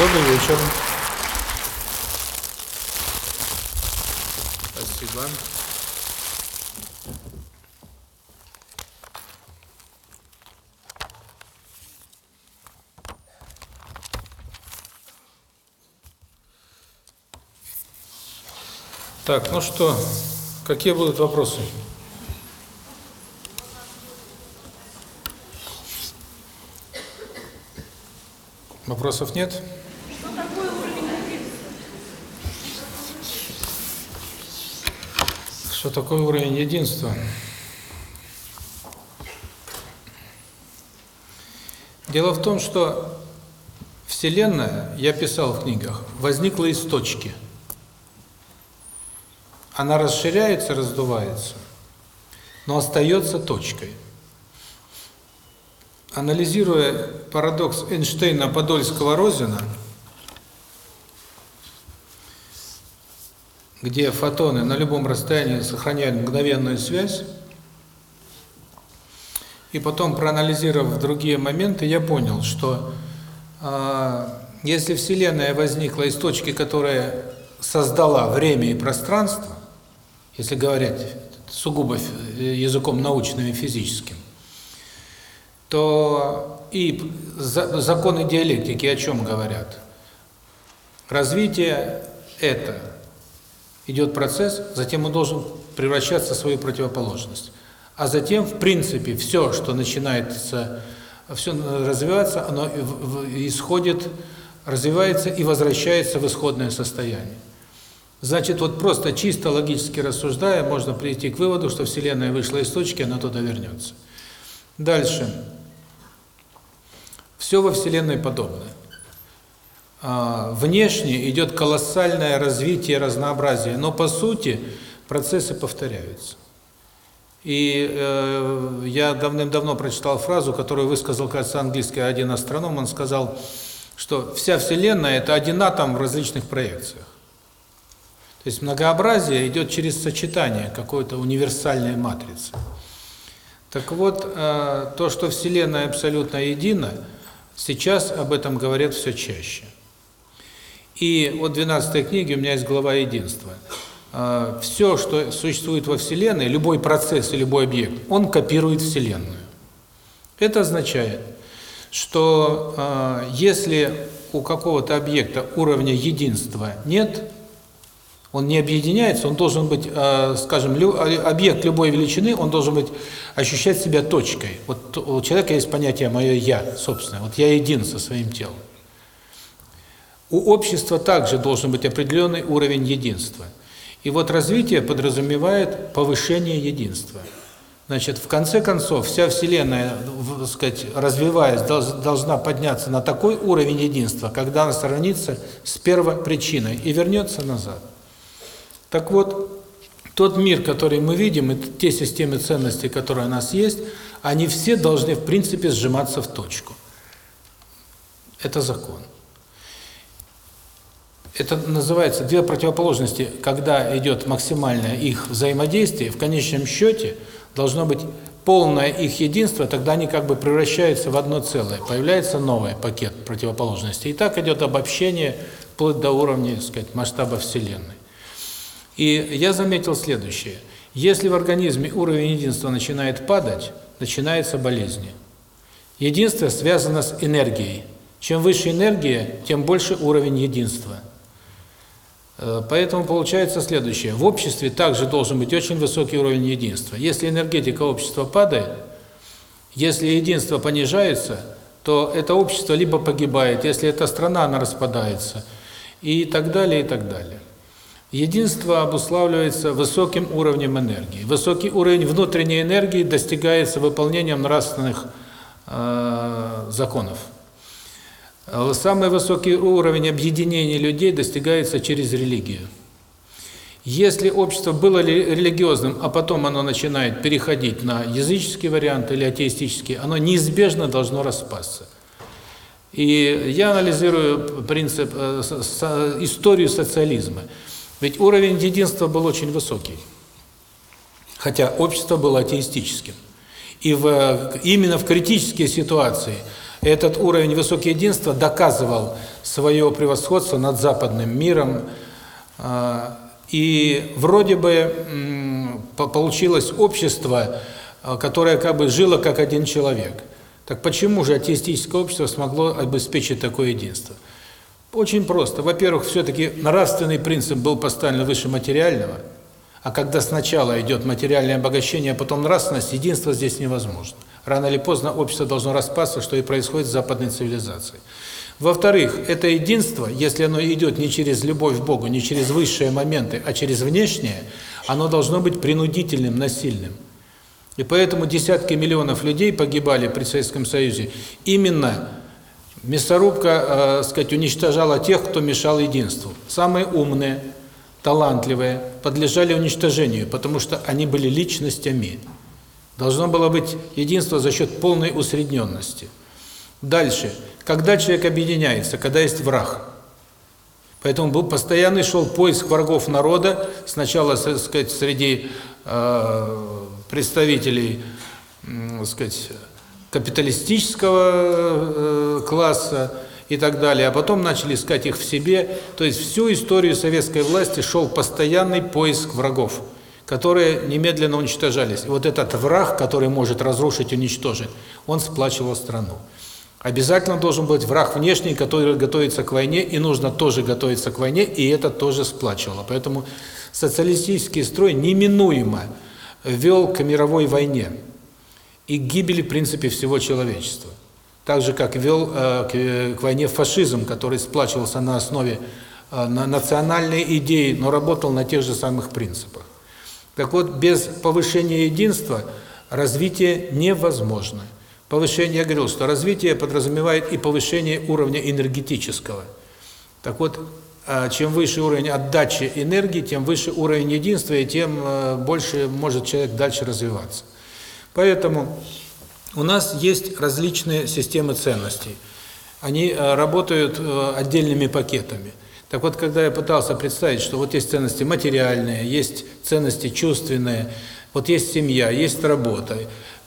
Добрый вечер. Спасибо. Так, ну что, какие будут вопросы? Вопросов нет? Что такое уровень единства? Что такое уровень единства? Дело в том, что Вселенная, я писал в книгах, возникла из точки. Она расширяется, раздувается, но остается точкой. Анализируя парадокс Эйнштейна-Подольского-Розина, где фотоны на любом расстоянии сохраняют мгновенную связь, и потом проанализировав другие моменты, я понял, что э, если Вселенная возникла из точки, которая создала время и пространство, если говорить сугубо языком научным и физическим, то и законы диалектики о чем говорят? Развитие – это идет процесс, затем он должен превращаться в свою противоположность. А затем, в принципе, все, что начинается, все развиваться, оно исходит, развивается и возвращается в исходное состояние. Значит, вот просто чисто логически рассуждая, можно прийти к выводу, что Вселенная вышла из точки, она туда вернется. Дальше. Все во Вселенной подобное. А, внешне идет колоссальное развитие, разнообразие, но по сути процессы повторяются. И э, я давным-давно прочитал фразу, которую высказал, кажется, английский один астроном, он сказал, что вся Вселенная – это один атом в различных проекциях. То есть многообразие идет через сочетание какой-то универсальной матрицы. Так вот, э, то, что Вселенная абсолютно едина, сейчас об этом говорят все чаще. И вот в 12 книге у меня есть глава единства. Э, все, что существует во Вселенной, любой процесс и любой объект, он копирует Вселенную. Это означает, что э, если у какого-то объекта уровня единства нет, он не объединяется, он должен быть, э, скажем, объект любой величины, он должен быть ощущать себя точкой. Вот у человека есть понятие мое я, собственно. Вот я един со своим телом. У общества также должен быть определенный уровень единства. И вот развитие подразумевает повышение единства. Значит, в конце концов, вся Вселенная, так сказать, развиваясь, должна подняться на такой уровень единства, когда она сравнится с первопричиной и вернется назад. Так вот, тот мир, который мы видим, и те системы ценностей, которые у нас есть, они все должны, в принципе, сжиматься в точку. Это закон. Это называется две противоположности, когда идет максимальное их взаимодействие, в конечном счете должно быть полное их единство, тогда они как бы превращаются в одно целое, появляется новый пакет противоположностей. И так идет обобщение вплоть до уровня, так сказать, масштаба Вселенной. И я заметил следующее. Если в организме уровень единства начинает падать, начинаются болезни. Единство связано с энергией. Чем выше энергия, тем больше уровень единства. Э, поэтому получается следующее. В обществе также должен быть очень высокий уровень единства. Если энергетика общества падает, если единство понижается, то это общество либо погибает, если это страна, она распадается, и так далее, и так далее. Единство обуславливается высоким уровнем энергии. Высокий уровень внутренней энергии достигается выполнением нравственных э, законов. Самый высокий уровень объединения людей достигается через религию. Если общество было религиозным, а потом оно начинает переходить на языческий вариант или атеистический, оно неизбежно должно распасться. И я анализирую принцип, э, историю социализма. Ведь уровень единства был очень высокий, хотя общество было атеистическим. И в, именно в критические ситуации Этот уровень высокого единства доказывал свое превосходство над западным миром. А, И вроде бы получилось общество, а, которое как бы жило как один человек. Так почему же атеистическое общество смогло обеспечить такое единство? Очень просто. Во-первых, все-таки нравственный принцип был поставлен выше материального, а когда сначала идет материальное обогащение, а потом нравственность, единство здесь невозможно. Рано или поздно общество должно распасться, что и происходит с западной цивилизацией. Во-вторых, это единство, если оно идет не через любовь к Богу, не через высшие моменты, а через внешнее, оно должно быть принудительным, насильным. И поэтому десятки миллионов людей погибали при Советском Союзе именно Мясорубка, э, сказать, уничтожала тех, кто мешал единству. Самые умные, талантливые подлежали уничтожению, потому что они были личностями. Должно было быть единство за счет полной усредненности. Дальше. Когда человек объединяется, когда есть враг. Поэтому был постоянный шел поиск врагов народа, сначала, так сказать, среди э, представителей, так сказать, капиталистического э, класса и так далее, а потом начали искать их в себе. То есть всю историю советской власти шел постоянный поиск врагов, которые немедленно уничтожались. И вот этот враг, который может разрушить, уничтожить, он сплачивал страну. Обязательно должен быть враг внешний, который готовится к войне, и нужно тоже готовиться к войне, и это тоже сплачивало. Поэтому социалистический строй неминуемо вел к мировой войне и к гибели, в принципе, всего человечества. Так же, как вел э, к, э, к войне фашизм, который сплачивался на основе э, на национальной идеи, но работал на тех же самых принципах. Так вот, без повышения единства развитие невозможно. Повышение, я говорил, что развитие подразумевает и повышение уровня энергетического. Так вот, а, чем выше уровень отдачи энергии, тем выше уровень единства, и тем э, больше может человек дальше развиваться. Поэтому у нас есть различные системы ценностей. Они э, работают отдельными пакетами. Так вот, когда я пытался представить, что вот есть ценности материальные, есть ценности чувственные, вот есть семья, есть работа.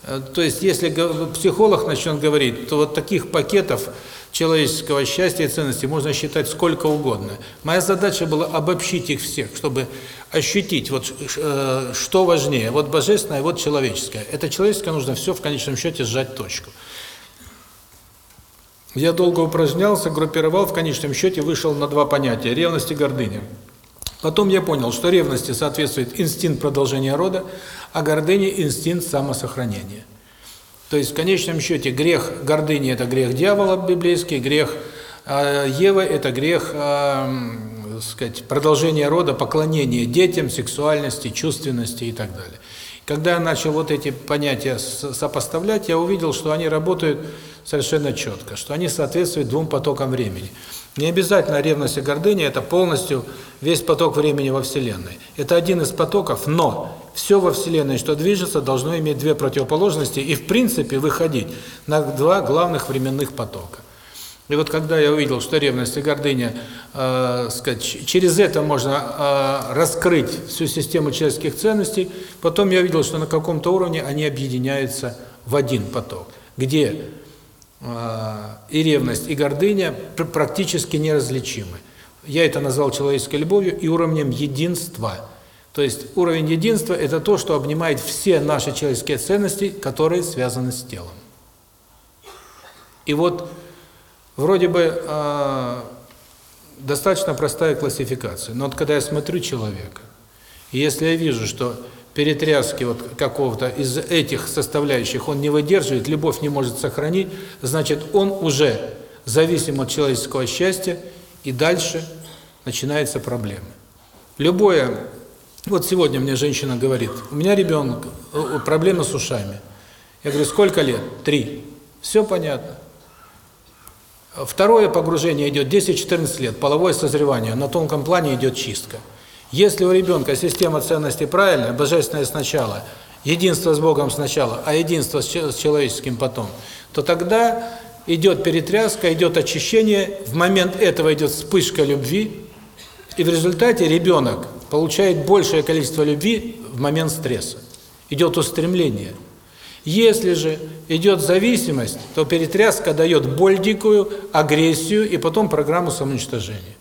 Э, То есть, если психолог начнет говорить, то вот таких пакетов человеческого счастья и ценностей можно считать сколько угодно. Моя задача была обобщить их всех, чтобы ощутить, вот э, что важнее, вот божественное, вот человеческое. Это человеческое нужно все в конечном счете сжать точку. Я долго упражнялся, группировал, в конечном счете вышел на два понятия – ревность и гордыня. Потом я понял, что ревности соответствует инстинкт продолжения рода, а гордыне – инстинкт самосохранения. То есть в конечном счете грех гордыни – это грех дьявола библейский, грех э, Евы – это грех, э, сказать, продолжения рода, поклонения детям, сексуальности, чувственности и так далее. Когда я начал вот эти понятия сопоставлять, я увидел, что они работают совершенно четко, что они соответствуют двум потокам времени. Не обязательно ревность и гордыня – это полностью весь поток времени во Вселенной. Это один из потоков, но все во Вселенной, что движется, должно иметь две противоположности и, в принципе, выходить на два главных временных потока. И вот когда я увидел, что ревность и гордыня, э, сказать, через это можно э, раскрыть всю систему человеческих ценностей, потом я увидел, что на каком-то уровне они объединяются в один поток, где э, и ревность, и гордыня пр- практически неразличимы. Я это назвал человеческой любовью и уровнем единства. То есть уровень единства – это то, что обнимает все наши человеческие ценности, которые связаны с телом. И вот Вроде бы э, достаточно простая классификация, но вот когда я смотрю человека, и если я вижу, что перетряски вот какого-то из этих составляющих он не выдерживает, любовь не может сохранить, значит он уже зависим от человеческого счастья, и дальше начинаются проблемы. Любое, вот сегодня мне женщина говорит, у меня ребенок, э, проблемы с ушами. Я говорю, сколько лет? Три. Все понятно. Второе погружение идет 10-14 лет, половое созревание, на тонком плане идет чистка. Если у ребенка система ценностей правильная, божественное сначала, единство с Богом сначала, а единство с че- с человеческим потом, то тогда идет перетряска, идет очищение, в момент этого идет вспышка любви, и в результате ребенок получает большее количество любви в момент стресса. Идет устремление. Если же идет зависимость, то перетряска дает боль дикую, агрессию и потом программу самоуничтожения.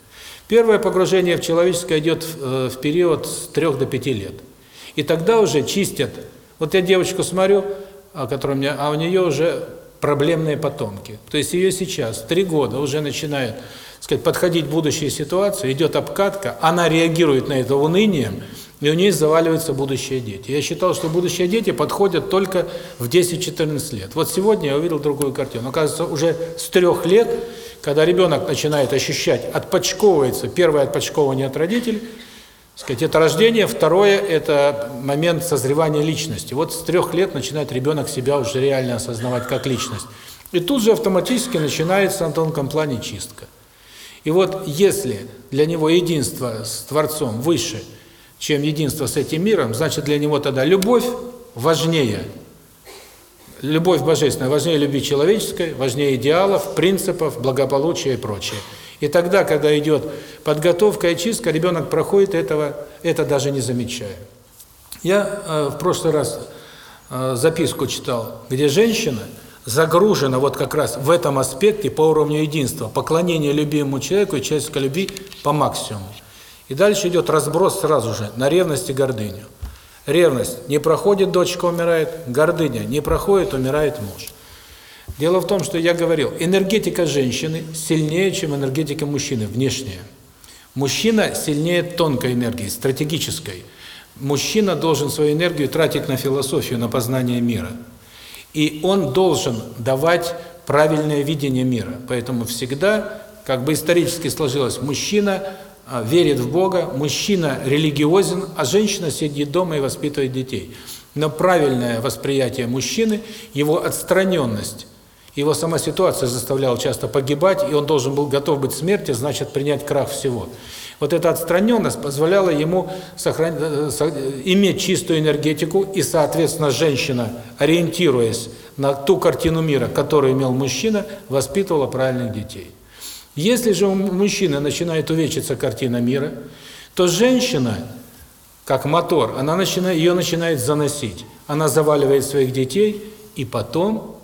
Первое погружение в человеческое идет в, э, в период с 3 до 5 лет. И тогда уже чистят. Вот я девочку смотрю, а, которая у меня, а у нее уже проблемные потомки. То есть ее сейчас, три года, уже начинает сказать, подходить в будущие ситуации, идет обкатка, она реагирует на это унынием, и у нее заваливаются будущие дети. Я считал, что будущие дети подходят только в 10-14 лет. Вот сегодня я увидел другую картину. Оказывается, уже с трех лет, когда ребенок начинает ощущать, отпочковывается, первое отпочковывание от родителей, сказать, это рождение, второе – это момент созревания личности. Вот с трех лет начинает ребенок себя уже реально осознавать как личность. И тут же автоматически начинается на тонком плане чистка. И вот если для него единство с Творцом выше – чем единство с этим миром, значит для него тогда любовь важнее. Любовь божественная важнее любви человеческой, важнее идеалов, принципов, благополучия и прочее. И тогда, когда идет подготовка и чистка, ребенок проходит этого, это даже не замечая. Я э, в прошлый раз э, записку читал, где женщина загружена вот как раз в этом аспекте по уровню единства, поклонение любимому человеку и человеческой любви по максимуму. И дальше идет разброс сразу же на ревность и гордыню. Ревность не проходит, дочка умирает, гордыня не проходит, умирает муж. Дело в том, что я говорил, энергетика женщины сильнее, чем энергетика мужчины, внешняя. Мужчина сильнее тонкой энергии, стратегической. Мужчина должен свою энергию тратить на философию, на познание мира. И он должен давать правильное видение мира. Поэтому всегда, как бы исторически сложилось, мужчина верит в Бога, мужчина религиозен, а женщина сидит дома и воспитывает детей. Но правильное восприятие мужчины, его отстраненность, его сама ситуация заставляла часто погибать, и он должен был готов быть к смерти, значит принять крах всего. Вот эта отстраненность позволяла ему сохранить, э, иметь чистую энергетику, и, соответственно, женщина, ориентируясь на ту картину мира, которую имел мужчина, воспитывала правильных детей. Если же у мужчины начинает увечиться картина мира, то женщина, как мотор, она начинает, ее начинает заносить. Она заваливает своих детей, и потом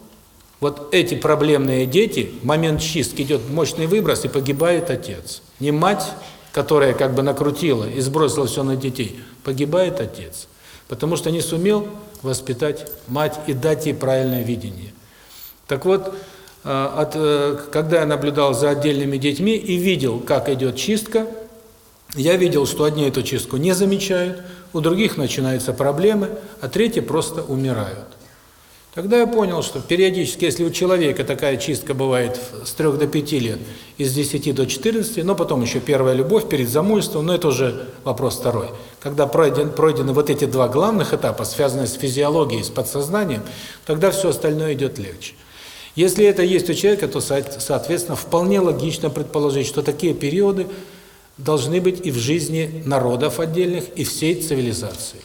вот эти проблемные дети, момент чистки идет мощный выброс, и погибает отец. Не мать, которая как бы накрутила и сбросила все на детей, погибает отец. Потому что не сумел воспитать мать и дать ей правильное видение. Так вот, от, э, когда я наблюдал за отдельными детьми и видел, как идет чистка, я видел, что одни эту чистку не замечают, у других начинаются проблемы, а третьи просто умирают. Тогда я понял, что периодически, если у человека такая чистка бывает с 3 до 5 лет, из 10 до 14, но потом еще первая любовь перед замужеством, но это уже вопрос второй. Когда пройден, пройдены вот эти два главных этапа, связанные с физиологией, с подсознанием, тогда все остальное идет легче. Если это есть у человека, то, соответственно, вполне логично предположить, что такие периоды должны быть и в жизни народов отдельных, и всей цивилизации.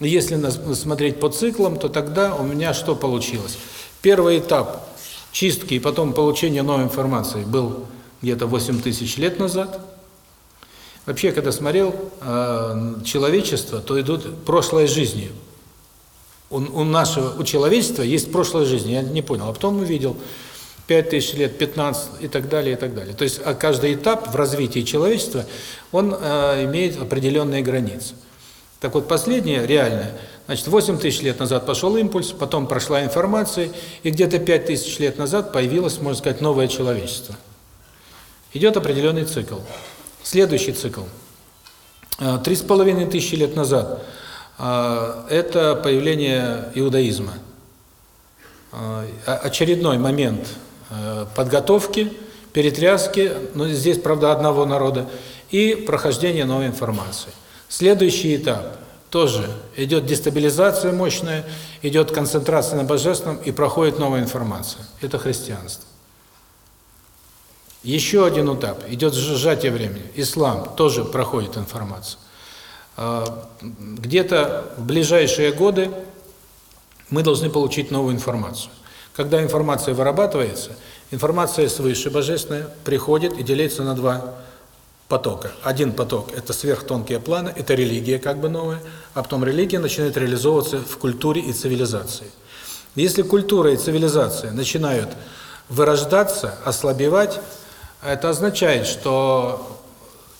Если смотреть по циклам, то тогда у меня что получилось? Первый этап чистки и потом получения новой информации был где-то 8 тысяч лет назад. Вообще, когда смотрел э, человечество, то идут прошлой жизнью у, у нашего, у человечества есть прошлая жизнь, я не понял. А потом увидел 5 тысяч лет, 15 и так далее, и так далее. То есть а каждый этап в развитии человечества, он э, имеет определенные границы. Так вот, последнее, реальное, значит, 8 тысяч лет назад пошел импульс, потом прошла информация, и где-то 5 тысяч лет назад появилось, можно сказать, новое человечество. Идет определенный цикл. Следующий цикл. Э, три с половиной тысячи лет назад – это появление иудаизма. А, очередной момент а, подготовки, перетряски, но здесь, правда, одного народа, и прохождение новой информации. Следующий этап тоже идет дестабилизация мощная, идет концентрация на божественном и проходит новая информация. Это христианство. Еще один этап, идет сжатие времени. Ислам тоже проходит информацию. А, где-то в ближайшие годы мы должны получить новую информацию. Когда информация вырабатывается, информация свыше божественная приходит и делится на два потока. Один поток – это сверхтонкие планы, это религия как бы новая, а потом религия начинает реализовываться в культуре и цивилизации. Если культура и цивилизация начинают вырождаться, ослабевать, это означает, что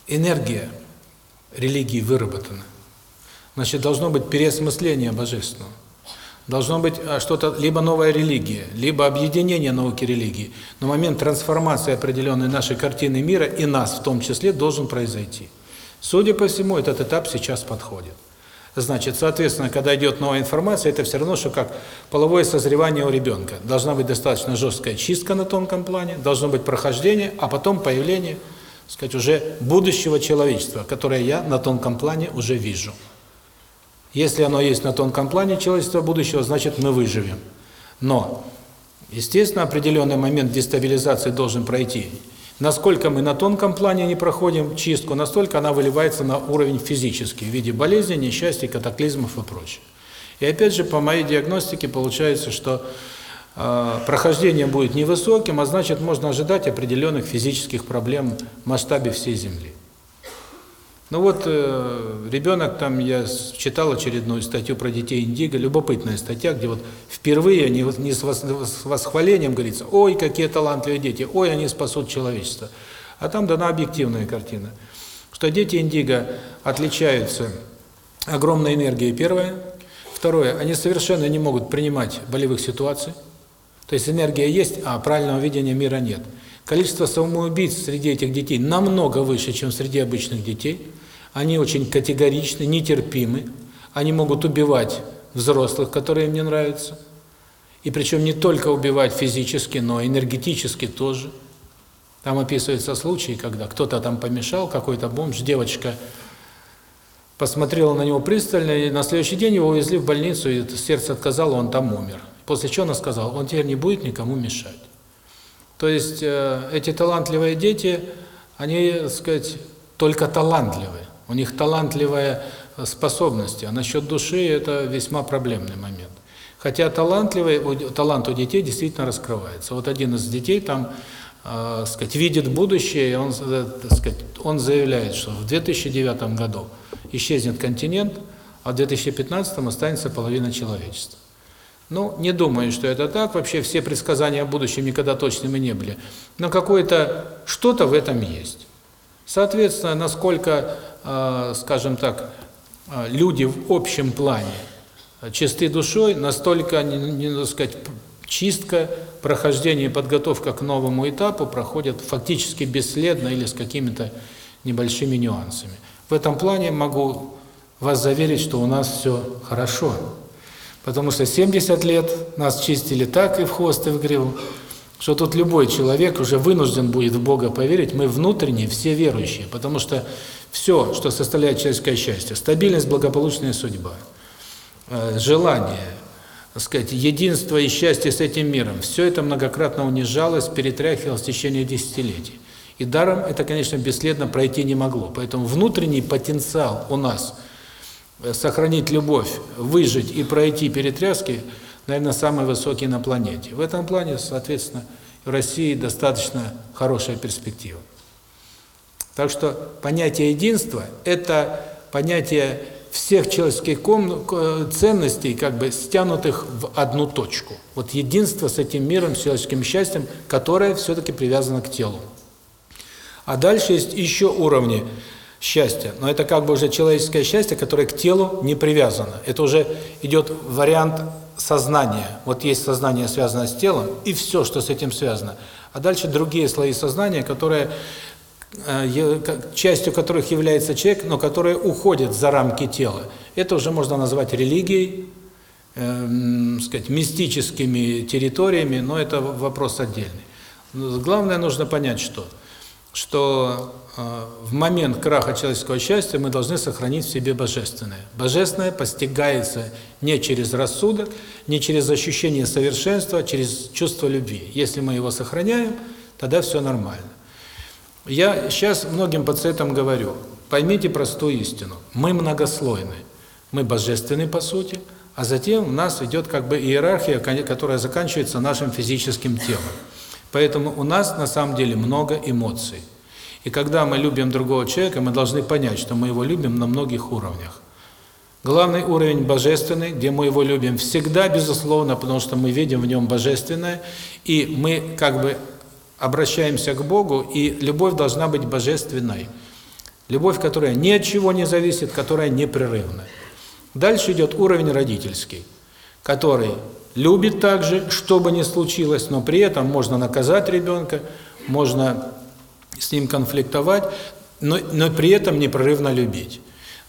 энергия религии выработана. Значит, должно быть переосмысление божественного. Должно быть а, что-то, либо новая религия, либо объединение науки и религии. Но момент трансформации определенной нашей картины мира, и нас в том числе, должен произойти. Судя по всему, этот этап сейчас подходит. Значит, соответственно, когда идет новая информация, это все равно, что как половое созревание у ребенка. Должна быть достаточно жесткая чистка на тонком плане, должно быть прохождение, а потом появление, сказать, уже будущего человечества, которое я на тонком плане уже вижу. Если оно есть на тонком плане человечества будущего, значит мы выживем. Но, естественно, определенный момент дестабилизации должен пройти. Насколько мы на тонком плане не проходим чистку, настолько она выливается на уровень физический, в виде болезней, несчастий, катаклизмов и прочее. И опять же, по моей диагностике получается, что прохождение будет невысоким, а значит, можно ожидать определенных физических проблем в масштабе всей Земли. Ну вот, э, ребенок там, я читал очередную статью про детей Индиго, любопытная статья, где вот впервые не, не с восхвалением говорится, ой, какие талантливые дети, ой, они спасут человечество. А там дана объективная картина, что дети Индиго отличаются огромной энергией, первое. Второе, они совершенно не могут принимать болевых ситуаций. То есть энергия есть, а правильного видения мира нет. Количество самоубийц среди этих детей намного выше, чем среди обычных детей. Они очень категоричны, нетерпимы. Они могут убивать взрослых, которые им не нравятся. И причем не только убивать физически, но энергетически тоже. Там описываются случаи, когда кто-то там помешал, какой-то бомж, девочка посмотрела на него пристально, и на следующий день его увезли в больницу, и сердце отказало, он там умер. После чего она сказала, он теперь не будет никому мешать. То есть э, эти талантливые дети, они, так сказать, только талантливые. У них талантливая способность, а насчет души это весьма проблемный момент. Хотя талантливый, талант у детей действительно раскрывается. Вот один из детей там, э, сказать, видит будущее, и он, э, сказать, он заявляет, что в 2009 году исчезнет континент, а в 2015 останется половина человечества. Ну, не думаю, что это так. Вообще все предсказания о будущем никогда точными не были. Но какое-то что-то в этом есть. Соответственно, насколько, э, скажем так, э, люди в общем плане чисты душой, настолько, не, не так сказать, чистка, прохождение и подготовка к новому этапу проходят фактически бесследно или с какими-то небольшими нюансами. В этом плане могу вас заверить, что у нас все хорошо. Потому что 70 лет нас чистили так и в хвост, и в гриву, что тут любой человек уже вынужден будет в Бога поверить. Мы внутренне все верующие, потому что все, что составляет человеческое счастье, стабильность, благополучная судьба, э, желание, так сказать, единство и счастье с этим миром, все это многократно унижалось, перетряхивалось в течение десятилетий. И даром это, конечно, бесследно пройти не могло. Поэтому внутренний потенциал у нас – сохранить любовь, выжить и пройти перетряски, наверное, самый высокий на планете. В этом плане, соответственно, в России достаточно хорошая перспектива. Так что понятие единства – это понятие всех человеческих ценностей, как бы стянутых в одну точку. Вот единство с этим миром, с человеческим счастьем, которое все-таки привязано к телу. А дальше есть еще уровни счастья. Но это как бы уже человеческое счастье, которое к телу не привязано. Это уже идет вариант сознания. Вот есть сознание, связанное с телом, и все, что с этим связано. А дальше другие слои сознания, которые э, частью которых является человек, но которые уходят за рамки тела. Это уже можно назвать религией, э, сказать, мистическими территориями, но это вопрос отдельный. Но главное нужно понять, что что э, в момент краха человеческого счастья мы должны сохранить в себе божественное. Божественное постигается не через рассудок, не через ощущение совершенства, а через чувство любви. Если мы его сохраняем, тогда все нормально. Я сейчас многим пациентам говорю, поймите простую истину. Мы многослойны. Мы божественны по сути, а затем у нас идет как бы иерархия, которая заканчивается нашим физическим телом. Поэтому у нас на самом деле много эмоций. И когда мы любим другого человека, мы должны понять, что мы его любим на многих уровнях. Главный уровень божественный, где мы его любим всегда, безусловно, потому что мы видим в нем божественное, и мы как бы обращаемся к Богу, и любовь должна быть божественной. Любовь, которая ни от чего не зависит, которая непрерывна. Дальше идет уровень родительский, который любит также, что бы ни случилось, но при этом можно наказать ребенка, можно с ним конфликтовать, но, но при этом непрерывно любить.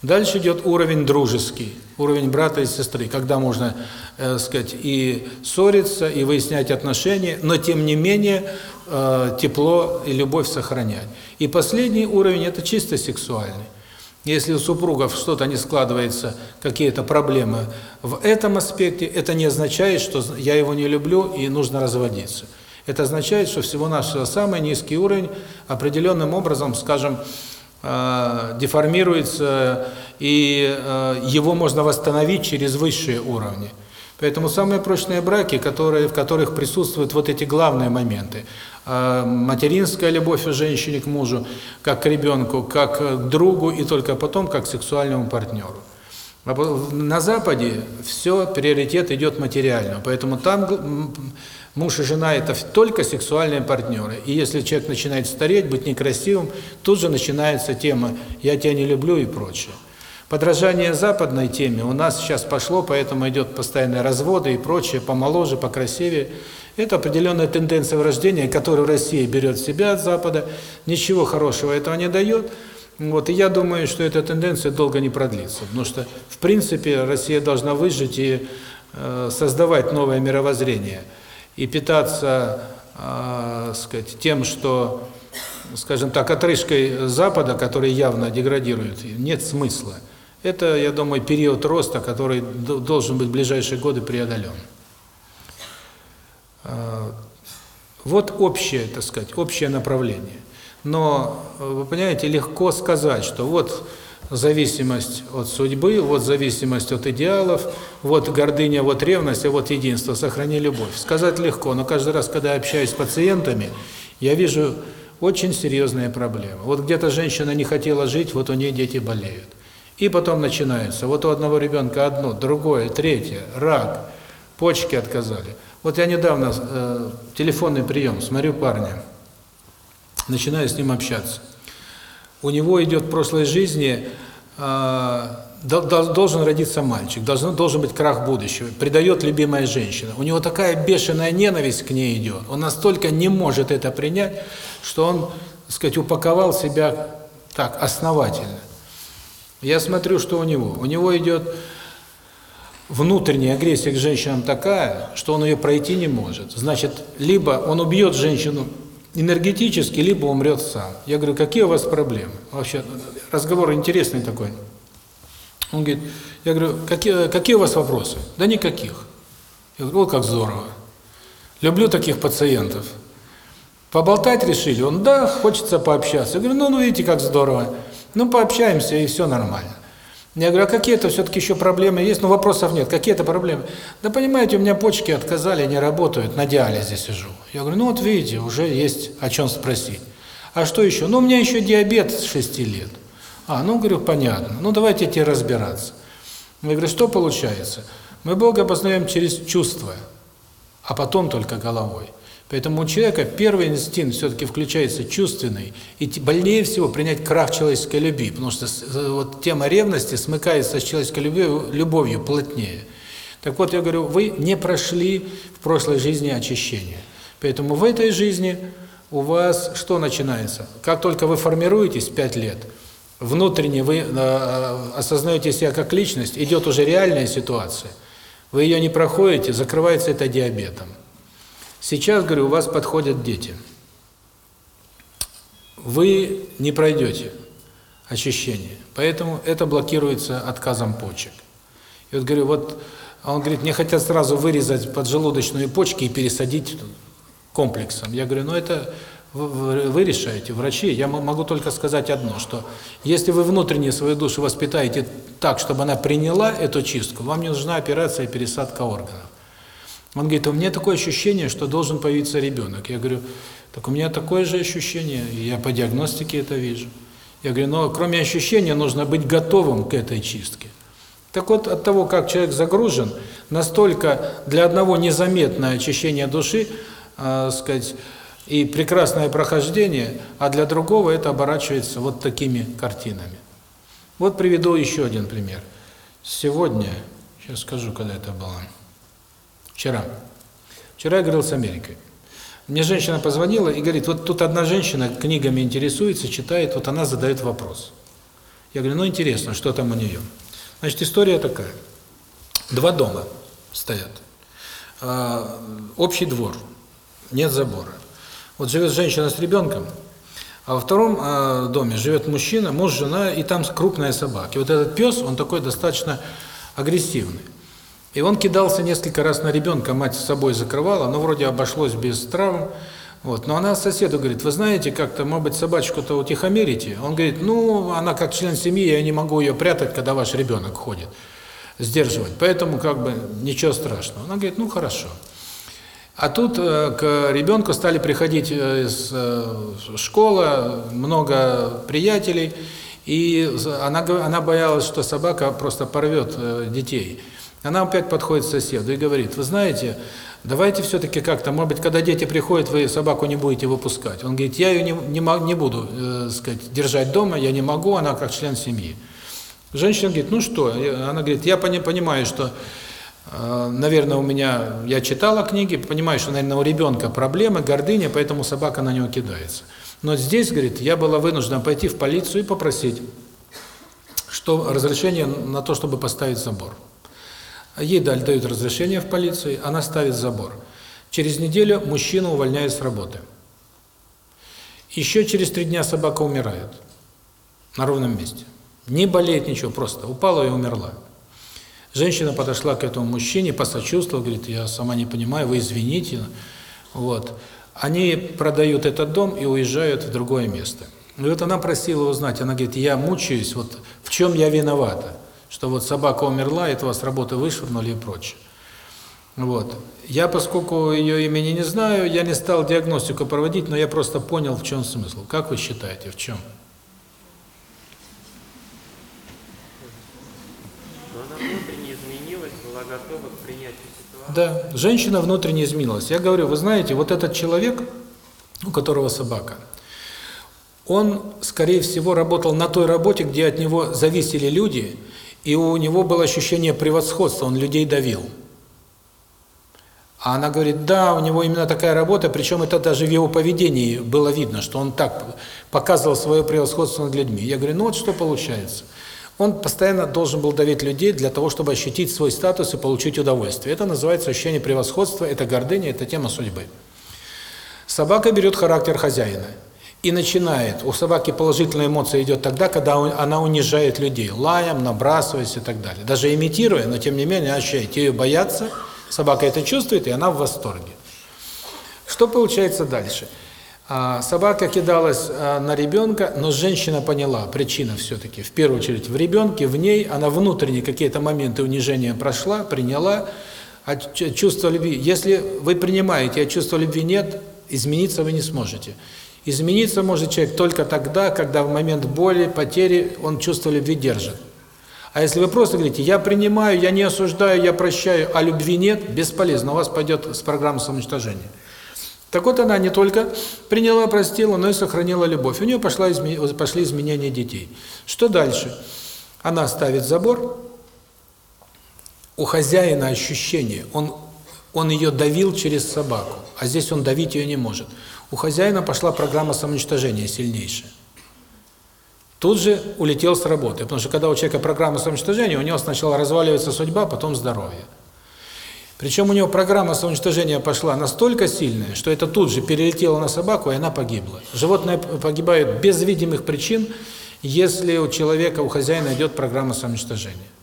Дальше идет уровень дружеский, уровень брата и сестры, когда можно, э, сказать, и ссориться, и выяснять отношения, но тем не менее э, тепло и любовь сохранять. И последний уровень – это чисто сексуальный. Если у супругов что-то не складывается, какие-то проблемы в этом аспекте, это не означает, что я его не люблю и нужно разводиться. Это означает, что всего-навсего самый низкий уровень определенным образом, скажем, э, деформируется, и э, его можно восстановить через высшие уровни. Поэтому самые прочные браки, которые, в которых присутствуют вот эти главные моменты, материнская любовь у женщины к мужу, как к ребенку, как к другу, и только потом как к сексуальному партнеру. А на Западе все, приоритет идет материально, поэтому там муж и жена – это только сексуальные партнеры. И если человек начинает стареть, быть некрасивым, тут же начинается тема «я тебя не люблю» и прочее. Подражание западной теме у нас сейчас пошло, поэтому идет постоянные разводы и прочее, помоложе, покрасивее. Это определенная тенденция врождения, которую Россия берет в себя от Запада, ничего хорошего этого не дает – вот, и я думаю, что эта тенденция долго не продлится, потому что, в принципе, Россия должна выжить и э, создавать новое мировоззрение, и питаться, э, сказать, тем, что, скажем так, отрыжкой Запада, который явно деградирует, нет смысла. Это, я думаю, период роста, который должен быть в ближайшие годы преодолен. Э, вот общее, так сказать, общее направление. Но, вы понимаете, легко сказать, что вот зависимость от судьбы, вот зависимость от идеалов, вот гордыня, вот ревность, а вот единство, сохрани любовь. Сказать легко, но каждый раз, когда я общаюсь с пациентами, я вижу очень серьезные проблемы. Вот где-то женщина не хотела жить, вот у нее дети болеют. И потом начинается, вот у одного ребенка одно, другое, третье, рак, почки отказали. Вот я недавно э, телефонный прием, смотрю парня, начинаю с ним общаться. У него идет в прошлой жизни, э, должен родиться мальчик, должен, должен быть крах будущего, предает любимая женщина. У него такая бешеная ненависть к ней идет, он настолько не может это принять, что он, так сказать, упаковал себя так, основательно. Я смотрю, что у него. У него идет внутренняя агрессия к женщинам такая, что он ее пройти не может. Значит, либо он убьет женщину энергетически, либо умрет сам. Я говорю, какие у вас проблемы? Вообще, разговор интересный такой. Он говорит, я говорю, какие, какие у вас вопросы? Да никаких. Я говорю, о, как здорово. Люблю таких пациентов. Поболтать решили? Он, да, хочется пообщаться. Я говорю, ну, ну видите, как здорово. Ну, пообщаемся, и все нормально. Я говорю, а какие-то все-таки еще проблемы есть? Ну, вопросов нет. Какие-то проблемы? Да понимаете, у меня почки отказали, не работают, на диализе сижу. Я говорю, ну вот видите, уже есть о чем спросить. А что еще? Ну, у меня еще диабет с 6 лет. А, ну, говорю, понятно. Ну, давайте теперь разбираться. Я говорю, что получается? Мы Бога познаем через чувства, а потом только головой. Поэтому у человека первый инстинкт все-таки включается чувственный, и больнее всего принять крах человеческой любви, потому что вот тема ревности смыкается с человеческой любовью, любовью плотнее. Так вот, я говорю, вы не прошли в прошлой жизни очищение. Поэтому в этой жизни у вас что начинается? Как только вы формируетесь 5 лет, внутренне вы э, осознаете себя как личность, идет уже реальная ситуация. Вы ее не проходите, закрывается это диабетом. Сейчас, говорю, у вас подходят дети. Вы не пройдете очищение, поэтому это блокируется отказом почек. И вот говорю, вот он говорит, мне хотят сразу вырезать поджелудочные почки и пересадить комплексом. Я говорю, ну это вы решаете, врачи. Я могу только сказать одно, что если вы внутренне свою душу воспитаете так, чтобы она приняла эту чистку, вам не нужна операция и пересадка органов. Он говорит, у меня такое ощущение, что должен появиться ребенок. Я говорю, так у меня такое же ощущение, я по диагностике это вижу. Я говорю, но кроме ощущения нужно быть готовым к этой чистке. Так вот, от того, как человек загружен, настолько для одного незаметное очищение души, э, сказать, и прекрасное прохождение, а для другого это оборачивается вот такими картинами. Вот приведу еще один пример. Сегодня, сейчас скажу, когда это было, вчера. Вчера я говорил с Америкой. Мне женщина позвонила и говорит, вот тут одна женщина книгами интересуется, читает, вот она задает вопрос. Я говорю, ну интересно, что там у нее? Значит, история такая. Два дома стоят. А, общий двор, нет забора. Вот живет женщина с ребенком, а во втором э, доме живет мужчина, муж, жена, и там крупная собака. И вот этот пес, он такой достаточно агрессивный. И он кидался несколько раз на ребенка, мать с собой закрывала, но вроде обошлось без травм. Вот. Но она соседу говорит, вы знаете, как-то, может быть, собачку-то утихомирите? Он говорит, ну, она как член семьи, я не могу ее прятать, когда ваш ребенок ходит, сдерживать. Поэтому, как бы, ничего страшного. Она говорит, ну, хорошо. А тут э, к ребенку стали приходить э, из э, школы, много приятелей, и она, она боялась, что собака просто порвет детей. Она опять подходит к соседу и говорит, вы знаете, давайте все-таки как-то, может быть, когда дети приходят, вы собаку не будете выпускать. Он говорит, я ее не, не, не буду, э, сказать, держать дома, я не могу, она как член семьи. Женщина говорит, ну что, она говорит, я понимаю, что, э, наверное, у меня, я читала книги, понимаю, что, наверное, у ребенка проблемы, гордыня, поэтому собака на него кидается. Но здесь, говорит, я была вынуждена пойти в полицию и попросить, что разрешение на то, чтобы поставить забор. Ей дают разрешение в полиции, она ставит забор. Через неделю мужчину увольняют с работы. Еще через три дня собака умирает. На ровном месте. Не болеет ничего, просто упала и умерла. Женщина подошла к этому мужчине, посочувствовала, говорит, я сама не понимаю, вы извините. Вот. Они продают этот дом и уезжают в другое место. И вот она просила узнать, она говорит, я мучаюсь, вот в чем я виновата что вот собака умерла, это вас с работы вышвырнули и прочее. Вот. Я, поскольку ее имени не знаю, я не стал диагностику проводить, но я просто понял, в чем смысл. Как вы считаете, в чем? Но она внутренне изменилась, была готова к принятию ситуации. Да, женщина внутренне изменилась. Я говорю, вы знаете, вот этот человек, у которого собака, он, скорее всего, работал на той работе, где от него зависели люди, и у него было ощущение превосходства, он людей давил. А она говорит, да, у него именно такая работа, причем это даже в его поведении было видно, что он так показывал свое превосходство над людьми. Я говорю, ну вот что получается. Он постоянно должен был давить людей для того, чтобы ощутить свой статус и получить удовольствие. Это называется ощущение превосходства, это гордыня, это тема судьбы. Собака берет характер хозяина и начинает. У собаки положительная эмоция идет тогда, когда она унижает людей, лаем, набрасываясь и так далее. Даже имитируя, но тем не менее ощущает. Ее боятся, собака это чувствует, и она в восторге. Что получается дальше? А, собака кидалась а, на ребенка, но женщина поняла, причина все-таки, в первую очередь в ребенке, в ней, она внутренние какие-то моменты унижения прошла, приняла, а чувство любви, если вы принимаете, а чувства любви нет, измениться вы не сможете. Измениться может человек только тогда, когда в момент боли, потери он чувство любви держит. А если вы просто говорите, я принимаю, я не осуждаю, я прощаю, а любви нет, бесполезно, у вас пойдет с программы самоуничтожения. Так вот она не только приняла, простила, но и сохранила любовь. У нее пошла изме... пошли изменения детей. Что дальше? Она ставит забор, у хозяина ощущение, он, он ее давил через собаку, а здесь он давить ее не может у хозяина пошла программа самоуничтожения сильнейшая. Тут же улетел с работы, потому что когда у человека программа самоуничтожения, у него сначала разваливается судьба, потом здоровье. Причем у него программа самоуничтожения пошла настолько сильная, что это тут же перелетело на собаку, и она погибла. Животные погибают без видимых причин, если у человека, у хозяина идет программа самоуничтожения.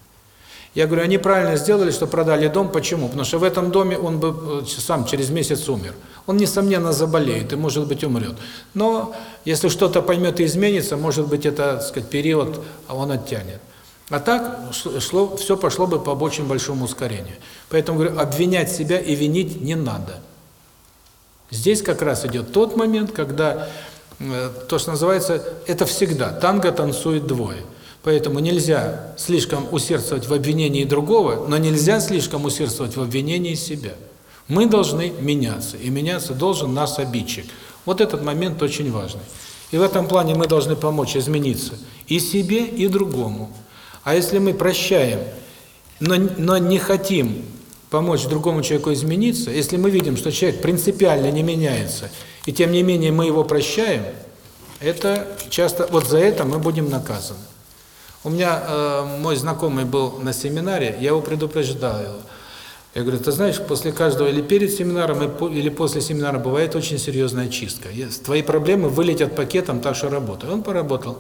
Я говорю, они правильно сделали, что продали дом. Почему? Потому что в этом доме он бы э, сам через месяц умер. Он, несомненно, заболеет и, может быть, умрет. Но если что-то поймет и изменится, может быть, это, так сказать, период а он оттянет. А так шло, все пошло бы по очень большому ускорению. Поэтому, говорю, обвинять себя и винить не надо. Здесь как раз идет тот момент, когда, э, то, что называется, это всегда, танго танцует двое. Поэтому нельзя слишком усердствовать в обвинении другого, но нельзя слишком усердствовать в обвинении себя. Мы должны меняться, и меняться должен нас обидчик. Вот этот момент очень важный. И в этом плане мы должны помочь измениться и себе, и другому. А если мы прощаем, но, но не хотим помочь другому человеку измениться, если мы видим, что человек принципиально не меняется, и тем не менее мы его прощаем, это часто, вот за это мы будем наказаны. У меня э, мой знакомый был на семинаре, я его предупреждал. Я говорю, ты знаешь, после каждого или перед семинаром, или после семинара бывает очень серьезная чистка. Твои проблемы вылетят пакетом, так что работай. Он поработал.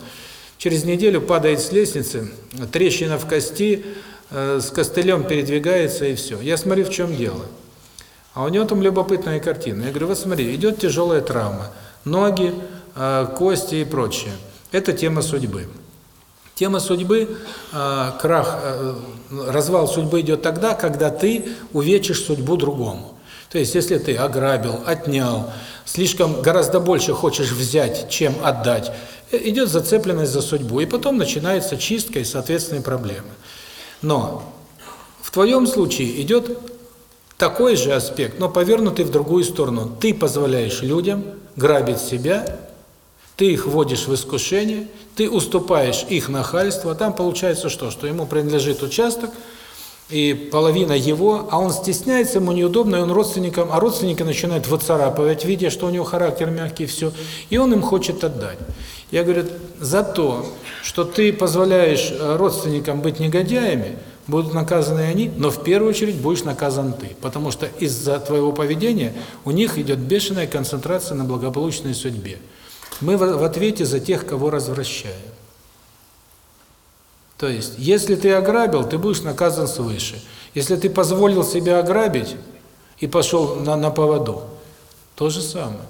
Через неделю падает с лестницы, трещина в кости, э, с костылем передвигается и все. Я смотрю, в чем дело. А у него там любопытная картина. Я говорю, вот смотри, идет тяжелая травма. Ноги, э, кости и прочее. Это тема судьбы. Тема судьбы, э, крах, э, развал судьбы идет тогда, когда ты увечишь судьбу другому. То есть, если ты ограбил, отнял, слишком гораздо больше хочешь взять, чем отдать, э, идет зацепленность за судьбу, и потом начинается чистка и соответственные проблемы. Но в твоем случае идет такой же аспект, но повернутый в другую сторону. Ты позволяешь людям грабить себя ты их вводишь в искушение, ты уступаешь их нахальству, а там получается что? Что ему принадлежит участок, и половина его, а он стесняется, ему неудобно, и он родственникам, а родственники начинают выцарапывать, видя, что у него характер мягкий, все, и он им хочет отдать. Я говорю, за то, что ты позволяешь э, родственникам быть негодяями, будут наказаны они, но в первую очередь будешь наказан ты, потому что из-за твоего поведения у них идет бешеная концентрация на благополучной судьбе. Мы в ответе за тех, кого развращаем. То есть, если ты ограбил, ты будешь наказан свыше. Если ты позволил себя ограбить и пошел на, на поводу, то же самое.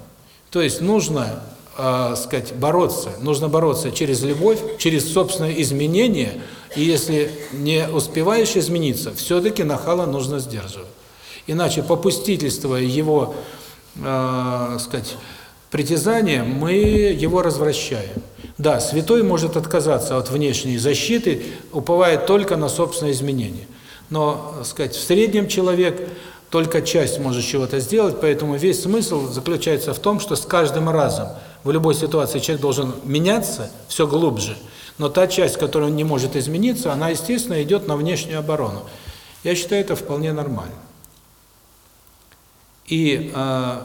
То есть, нужно, э, сказать, бороться. Нужно бороться через любовь, через собственное изменение. И если не успеваешь измениться, все-таки нахала нужно сдерживать. Иначе, попустительствуя его, э, сказать, притязанием мы его развращаем. Да, святой может отказаться от внешней защиты, уповает только на собственное изменение. Но, сказать, в среднем человек только часть может чего-то сделать, поэтому весь смысл заключается в том, что с каждым разом в любой ситуации человек должен меняться все глубже, но та часть, которая не может измениться, она, естественно, идет на внешнюю оборону. Я считаю, это вполне нормально. И э,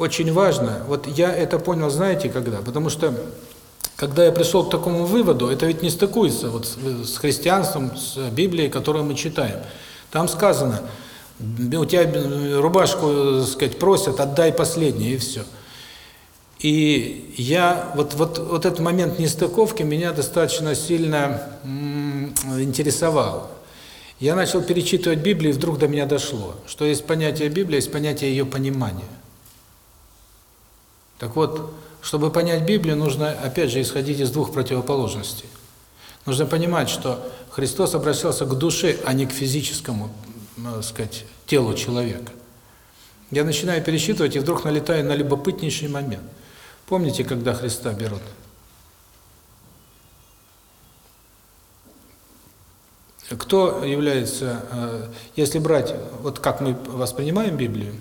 очень важно, вот я это понял, знаете, когда? Потому что, когда я пришел к такому выводу, это ведь не стыкуется вот с христианством, с Библией, которую мы читаем. Там сказано, у тебя рубашку, так сказать, просят, отдай последнее, и все. И я, вот, вот, вот этот момент нестыковки меня достаточно сильно интересовал. Я начал перечитывать Библию, и вдруг до меня дошло, что есть понятие Библии, есть понятие ее понимания. Так вот, чтобы понять Библию, нужно, опять же, исходить из двух противоположностей. Нужно понимать, что Христос обращался к душе, а не к физическому, так сказать, телу человека. Я начинаю пересчитывать, и вдруг налетаю на любопытнейший момент. Помните, когда Христа берут? Кто является, э, если брать, вот как мы воспринимаем Библию,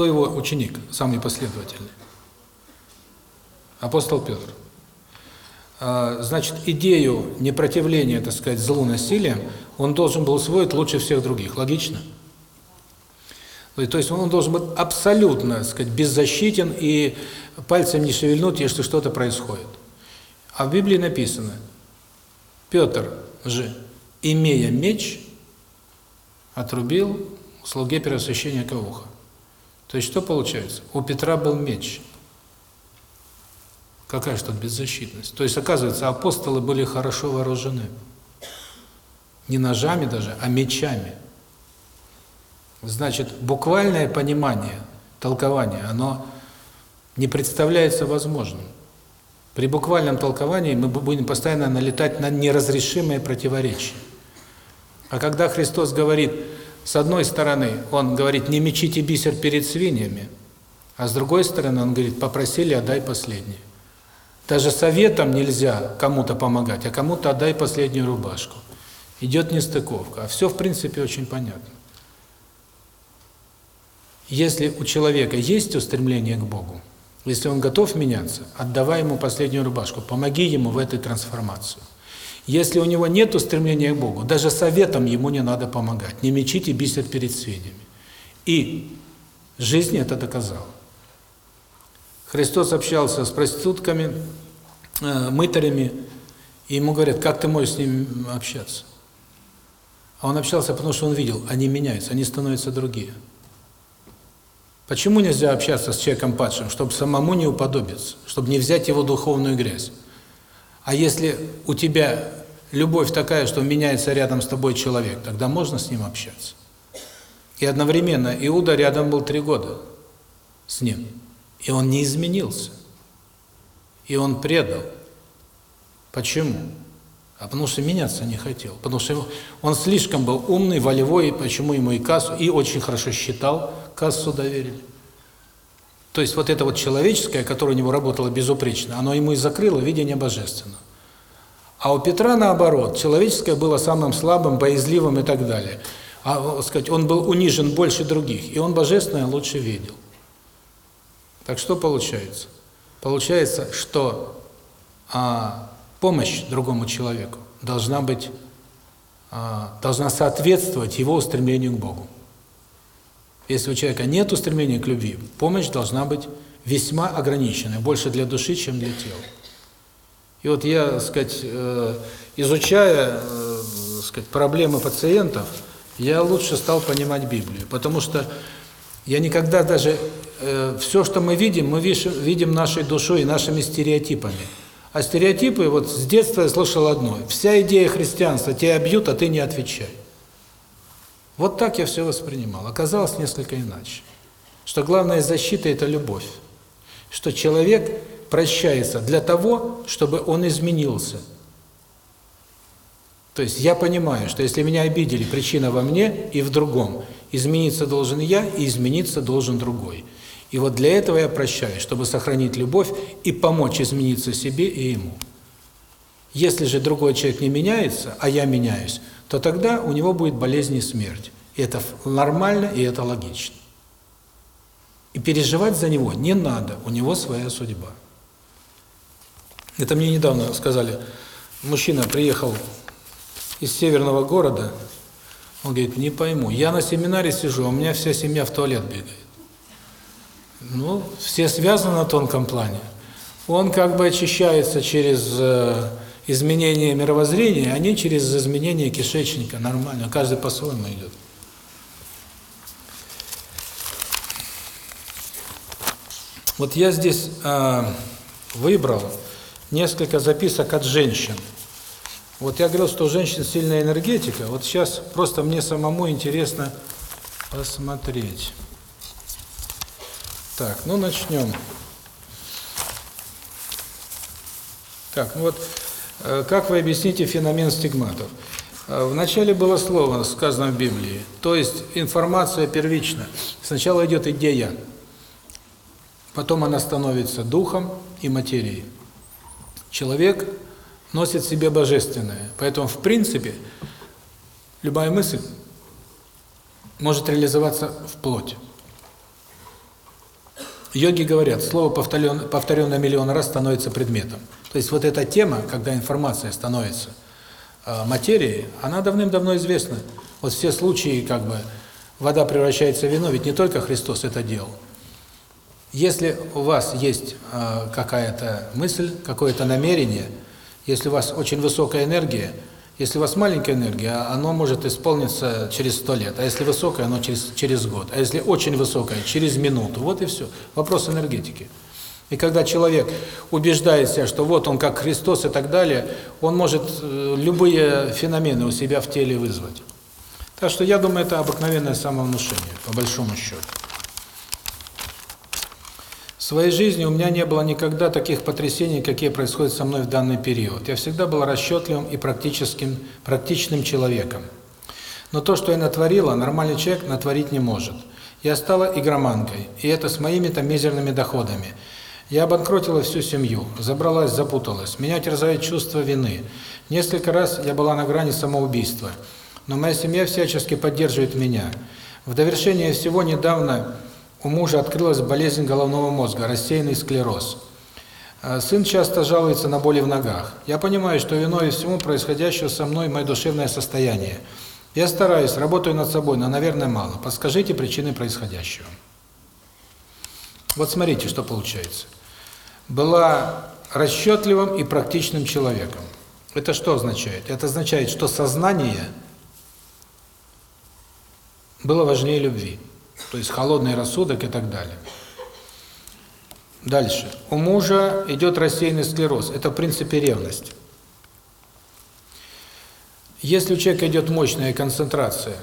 кто его ученик, самый последовательный? Апостол Петр. А, значит, идею непротивления, так сказать, злу насилием он должен был усвоить лучше всех других. Логично? То есть он должен быть абсолютно, так сказать, беззащитен и пальцем не шевельнуть, если что-то происходит. А в Библии написано, Петр же, имея меч, отрубил слуге первосвященника ухо. То есть что получается? У Петра был меч. Какая же тут беззащитность? То есть, оказывается, апостолы были хорошо вооружены. Не ножами даже, а мечами. Значит, буквальное понимание, толкование, оно не представляется возможным. При буквальном толковании мы будем постоянно налетать на неразрешимые противоречия. А когда Христос говорит с одной стороны, он говорит, не мечите бисер перед свиньями, а с другой стороны, он говорит, попросили, отдай последнее. Даже советом нельзя кому-то помогать, а кому-то отдай последнюю рубашку. Идет нестыковка. А все, в принципе, очень понятно. Если у человека есть устремление к Богу, если он готов меняться, отдавай ему последнюю рубашку, помоги ему в этой трансформации. Если у него нет устремления к Богу, даже советом ему не надо помогать. Не мечите бисер перед свиньями. И жизнь это доказала. Христос общался с проститутками, э, мытарями, и ему говорят, как ты можешь с ними общаться? А он общался, потому что он видел, они меняются, они становятся другие. Почему нельзя общаться с человеком падшим? Чтобы самому не уподобиться, чтобы не взять его духовную грязь. А если у тебя любовь такая, что меняется рядом с тобой человек, тогда можно с ним общаться. И одновременно Иуда рядом был три года с ним. И он не изменился. И он предал. Почему? А потому что меняться не хотел. Потому что он слишком был умный, волевой, почему ему и кассу, и очень хорошо считал, кассу доверили. То есть вот это вот человеческое, которое у него работало безупречно, оно ему и закрыло видение божественного. А у Петра наоборот, человеческое было самым слабым, боязливым и так далее. А, сказать, он был унижен больше других, и он божественное лучше видел. Так что получается? Получается, что а, помощь другому человеку должна быть, а, должна соответствовать его устремлению к Богу. Если у человека нет устремления к любви, помощь должна быть весьма ограниченной, больше для души, чем для тела. И вот я, так сказать, э, изучая, э, так сказать, проблемы пациентов, я лучше стал понимать Библию, потому что я никогда даже э, все, что мы видим, мы видим нашей душой и нашими стереотипами. А стереотипы, вот с детства я слышал одно: вся идея христианства тебя бьют, а ты не отвечай. Вот так я все воспринимал. Оказалось несколько иначе. Что главная защита это любовь. Что человек прощается для того, чтобы он изменился. То есть я понимаю, что если меня обидели, причина во мне и в другом. Измениться должен я, и измениться должен другой. И вот для этого я прощаю, чтобы сохранить любовь и помочь измениться себе и ему. Если же другой человек не меняется, а я меняюсь, то тогда у него будет болезнь и смерть. И это нормально, и это логично. И переживать за него не надо, у него своя судьба. Это мне недавно сказали, мужчина приехал из северного города, он говорит, не пойму, я на семинаре сижу, а у меня вся семья в туалет бегает. Ну, все связаны на тонком плане. Он как бы очищается через э, изменение мировоззрения, а не через изменение кишечника. Нормально, каждый по-своему идет. Вот я здесь э, выбрал несколько записок от женщин. Вот я говорил, что у женщин сильная энергетика. Вот сейчас просто мне самому интересно посмотреть. Так, ну начнем. Так, ну вот, э, как вы объясните феномен стигматов? Э, Вначале было слово, сказано в Библии, то есть информация первична. Сначала идет идея, потом она становится духом и материей. Человек носит в себе божественное. Поэтому, в принципе, любая мысль может реализоваться в плоть. Йоги говорят, слово, повторенное миллион раз, становится предметом. То есть вот эта тема, когда информация становится э, материей, она давным-давно известна. Вот все случаи, как бы, вода превращается в вино, ведь не только Христос это делал. Если у вас есть э, какая-то мысль, какое-то намерение – если у вас очень высокая энергия, если у вас маленькая энергия, оно может исполниться через сто лет, а если высокая, оно через, через год, а если очень высокая, через минуту. Вот и все. Вопрос энергетики. И когда человек убеждает себя, что вот он как Христос и так далее, он может э, любые феномены у себя в теле вызвать. Так что я думаю, это обыкновенное самовнушение, по большому счету своей жизни у меня не было никогда таких потрясений, какие происходят со мной в данный период. Я всегда был расчетливым и практическим, практичным человеком. Но то, что я натворила, нормальный человек натворить не может. Я стала игроманкой, и это с моими-то мизерными доходами. Я обанкротила всю семью, забралась, запуталась. Меня терзает чувство вины. Несколько раз я была на грани самоубийства. Но моя семья всячески поддерживает меня. В довершение всего недавно у мужа открылась болезнь головного мозга, рассеянный склероз. Э, Сын часто жалуется на боли в ногах. Я понимаю, что виной всему происходящего со мной мое душевное состояние. Я стараюсь, работаю над собой, но, наверное, мало. Подскажите причины происходящего. Вот смотрите, что получается. Была расчетливым и практичным человеком. Это что означает? Это означает, что сознание было важнее любви. То есть холодный рассудок и так далее. Дальше. У мужа идет рассеянный склероз. Это, в принципе, ревность. Если у человека идет мощная концентрация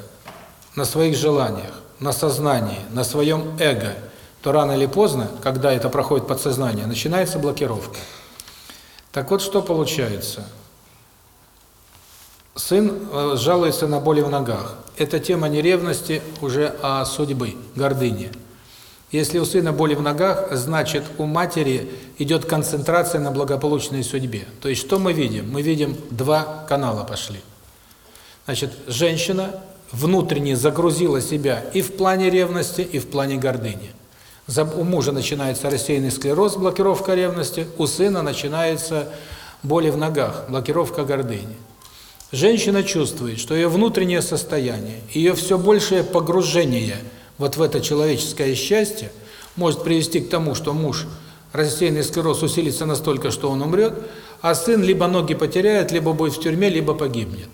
на своих желаниях, на сознании, на своем эго, то рано или поздно, когда это проходит подсознание, начинается блокировка. Так вот, что получается? Сын э, жалуется на боли в ногах. Это тема не ревности, уже а судьбы, гордыни. Если у сына боли в ногах, значит у матери идет концентрация на благополучной судьбе. То есть что мы видим? Мы видим два канала пошли. Значит, женщина внутренне загрузила себя и в плане ревности, и в плане гордыни. У мужа начинается рассеянный склероз, блокировка ревности, у сына начинается боли в ногах, блокировка гордыни. Женщина чувствует, что ее внутреннее состояние, ее все большее погружение вот в это человеческое счастье может привести к тому, что муж рассеянный склероз усилится настолько, что он умрет, а сын либо ноги потеряет, либо будет в тюрьме, либо погибнет.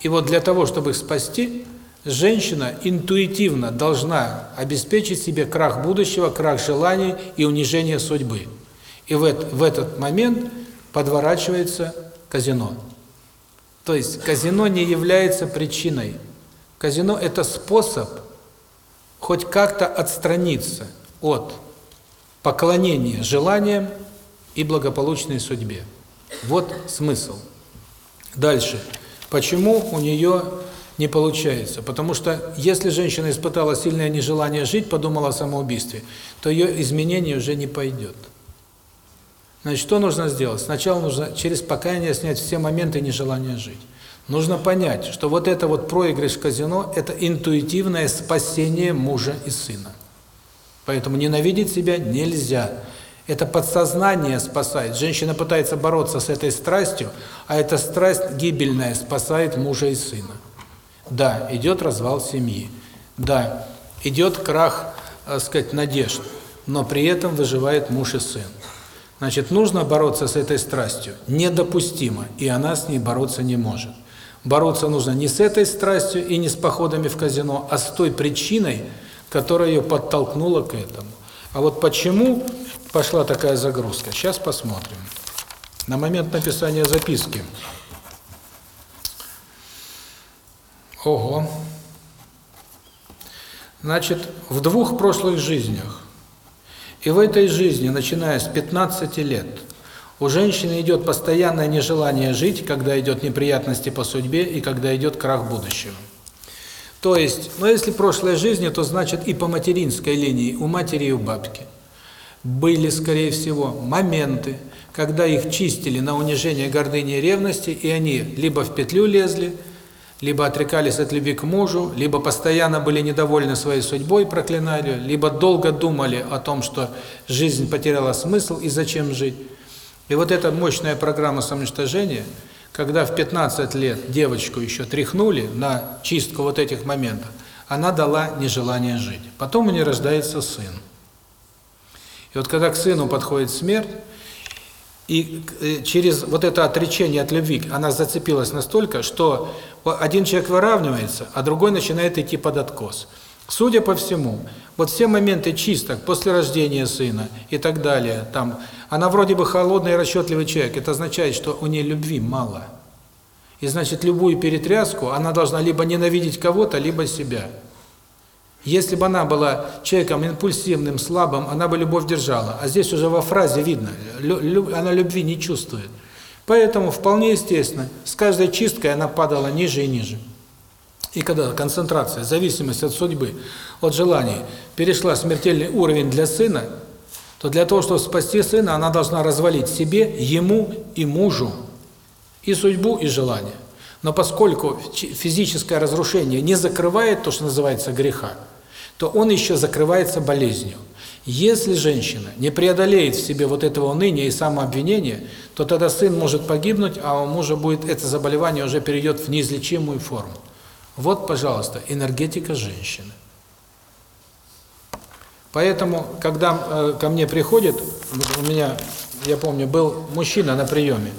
И вот для того, чтобы их спасти, женщина интуитивно должна обеспечить себе крах будущего, крах желаний и унижение судьбы. И в, этот, момент подворачивается казино. То есть казино не является причиной. Казино – это способ хоть как-то отстраниться от поклонения желаниям и благополучной судьбе. Вот смысл. Дальше. Почему у нее не получается? Потому что если женщина испытала сильное нежелание жить, подумала о самоубийстве, то ее изменение уже не пойдет. Значит, что нужно сделать? Сначала нужно через покаяние снять все моменты нежелания жить. Нужно понять, что вот это вот проигрыш в казино – это интуитивное спасение мужа и сына. Поэтому ненавидеть себя нельзя. Это подсознание спасает. Женщина пытается бороться с этой страстью, а эта страсть гибельная спасает мужа и сына. Да, идет развал семьи. Да, идет крах, так сказать, надежд. Но при этом выживает муж и сын. Значит, нужно бороться с этой страстью. Недопустимо, и она с ней бороться не может. Бороться нужно не с этой страстью и не с походами в казино, а с той причиной, которая ее подтолкнула к этому. А вот почему пошла такая загрузка, сейчас посмотрим. На момент написания записки. Ого. Значит, в двух прошлых жизнях и в этой жизни, начиная с 15 лет, у женщины идет постоянное нежелание жить, когда идет неприятности по судьбе и когда идет крах будущего. То есть, ну если прошлой жизни, то значит и по материнской линии, у матери и у бабки. Были, скорее всего, моменты, когда их чистили на унижение гордыни и ревности, и они либо в петлю лезли, либо отрекались от любви к мужу, либо постоянно были недовольны своей судьбой, проклинали, либо долго думали о том, что жизнь потеряла смысл и зачем жить. И вот эта мощная программа самоуничтожения, когда в 15 лет девочку еще тряхнули на чистку вот этих моментов, она дала нежелание жить. Потом у нее рождается сын. И вот когда к сыну подходит смерть, и э, через вот это отречение от любви она зацепилась настолько, что один человек выравнивается, а другой начинает идти под откос. Судя по всему, вот все моменты чисток после рождения сына и так далее, там, она вроде бы холодный и расчетливый человек, это означает, что у нее любви мало. И значит, любую перетряску она должна либо ненавидеть кого-то, либо себя. Если бы она была человеком импульсивным, слабым, она бы любовь держала. А здесь уже во фразе видно, она любви не чувствует. Поэтому вполне естественно, с каждой чисткой она падала ниже и ниже. И когда концентрация, зависимость от судьбы, от желаний перешла смертельный уровень для сына, то для того, чтобы спасти сына, она должна развалить себе, ему и мужу и судьбу, и желание. Но поскольку физическое разрушение не закрывает то, что называется греха, то он еще закрывается болезнью. Если женщина не преодолеет в себе вот этого уныния и самообвинения, то тогда сын может погибнуть, а у мужа будет это заболевание уже перейдет в неизлечимую форму. Вот, пожалуйста, энергетика женщины. Поэтому, когда э, ко мне приходит, у меня, я помню, был мужчина на приеме,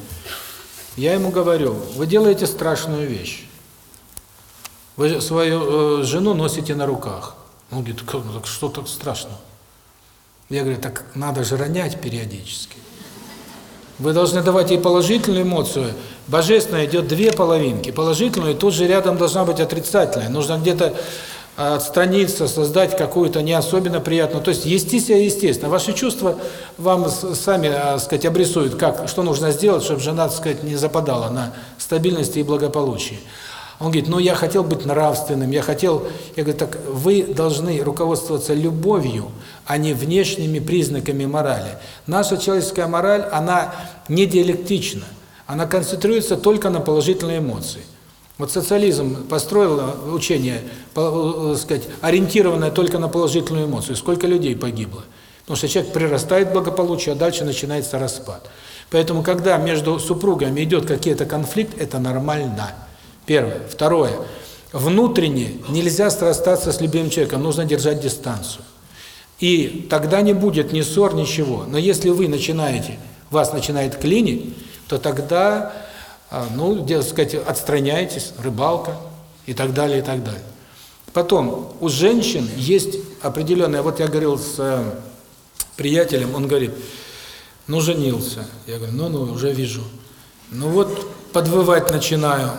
я ему говорю, вы делаете страшную вещь. Вы свою э, жену носите на руках. Он говорит, «Как, ну так что так страшного? Я говорю, так надо же ронять периодически. Вы должны давать ей положительную эмоцию. Божественная идет две половинки. Положительную, и тут же рядом должна быть отрицательная. Нужно где-то а, отстраниться, создать какую-то не особенно приятную. То есть вести себя естественно. Ваши чувства вам сами, а, сказать, обрисуют, как, что нужно сделать, чтобы жена, так сказать, не западала на стабильности и благополучии. Он говорит, ну я хотел быть нравственным, я хотел... Я говорю, так вы должны руководствоваться любовью, а не внешними признаками морали. Наша человеческая мораль, она не диалектична, она концентрируется только на положительные эмоции. Вот социализм построил учение, по- э, сказать, ориентированное только на положительную эмоцию. Сколько людей погибло? Потому что человек прирастает к а дальше начинается распад. Поэтому, когда между супругами идет какой-то конфликт, это нормально. Первое. Второе. Внутренне нельзя срастаться с любимым человеком, нужно держать дистанцию. И тогда не будет ни ссор, ничего. Но если вы начинаете, вас начинает клинить, то тогда, а, ну, так сказать, отстраняйтесь, рыбалка и так далее, и так далее. Потом, у женщин есть определенная, вот я говорил с э, приятелем, он говорит, ну, женился. Я говорю, ну, ну, уже вижу. Ну, вот подвывать начинаю.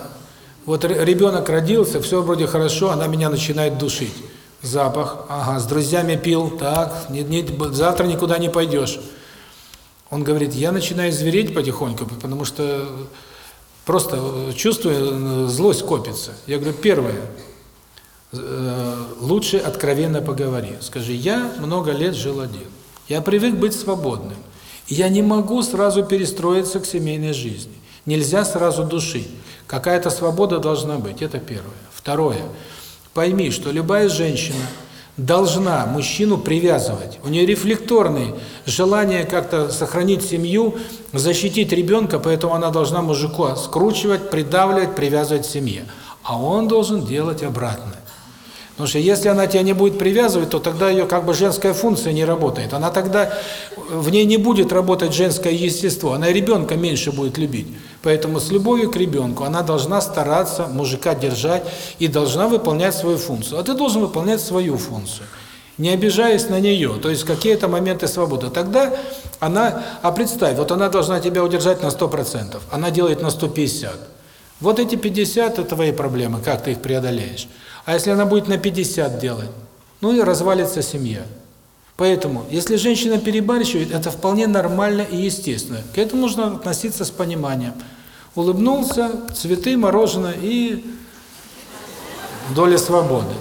Вот ребенок родился, все вроде хорошо, она меня начинает душить. Запах, ага, с друзьями пил, так, не, не, завтра никуда не пойдешь. Он говорит, я начинаю звереть потихоньку, потому что просто э, чувствую, э, злость копится. Я говорю, первое, э, лучше откровенно поговори. Скажи, я много лет жил один. Я привык быть свободным. Я не могу сразу перестроиться к семейной жизни. Нельзя сразу душить. Какая-то свобода должна быть. Это первое. Второе. Пойми, что любая женщина должна мужчину привязывать. У нее рефлекторное желание как-то сохранить семью, защитить ребенка, поэтому она должна мужику скручивать, придавливать, привязывать к семье. А он должен делать обратное. Потому что если она тебя не будет привязывать, то тогда ее как бы женская функция не работает. Она тогда, в ней не будет работать женское естество, она ребенка меньше будет любить. Поэтому с любовью к ребенку она должна стараться мужика держать и должна выполнять свою функцию. А ты должен выполнять свою функцию, не обижаясь на нее, то есть какие-то моменты свободы. Тогда она, а представь, вот она должна тебя удержать на 100%, она делает на 150%. Вот эти 50 – это твои проблемы, как ты их преодолеешь. А если она будет на 50 делать, ну и развалится семья. Поэтому, если женщина перебарщивает, это вполне нормально и естественно. К этому нужно относиться с пониманием. Улыбнулся, цветы, мороженое и доля свободы.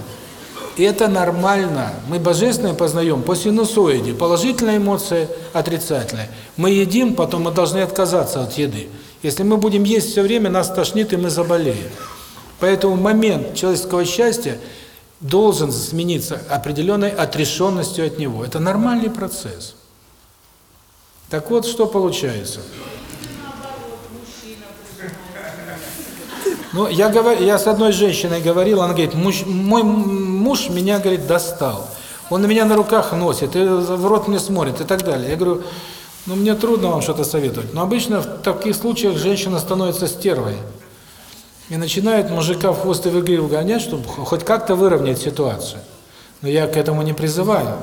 И это нормально. Мы божественное познаем по синусоиде. Положительная эмоция, отрицательная. Мы едим, потом мы должны отказаться от еды. Если мы будем есть все время, нас тошнит и мы заболеем. Поэтому момент человеческого счастья должен смениться определенной отрешенностью от него. Это нормальный процесс. Так вот, что получается? Ну, я говорю, я с одной женщиной говорил, она говорит, муж, мой муж меня, говорит, достал. Он на меня на руках носит, и в рот мне смотрит, и так далее. Я говорю, ну, мне трудно вам что-то советовать. Но обычно в таких случаях женщина становится стервой. И начинает мужика в хвост и в игру гонять, чтобы хоть как-то выровнять ситуацию. Но я к этому не призываю.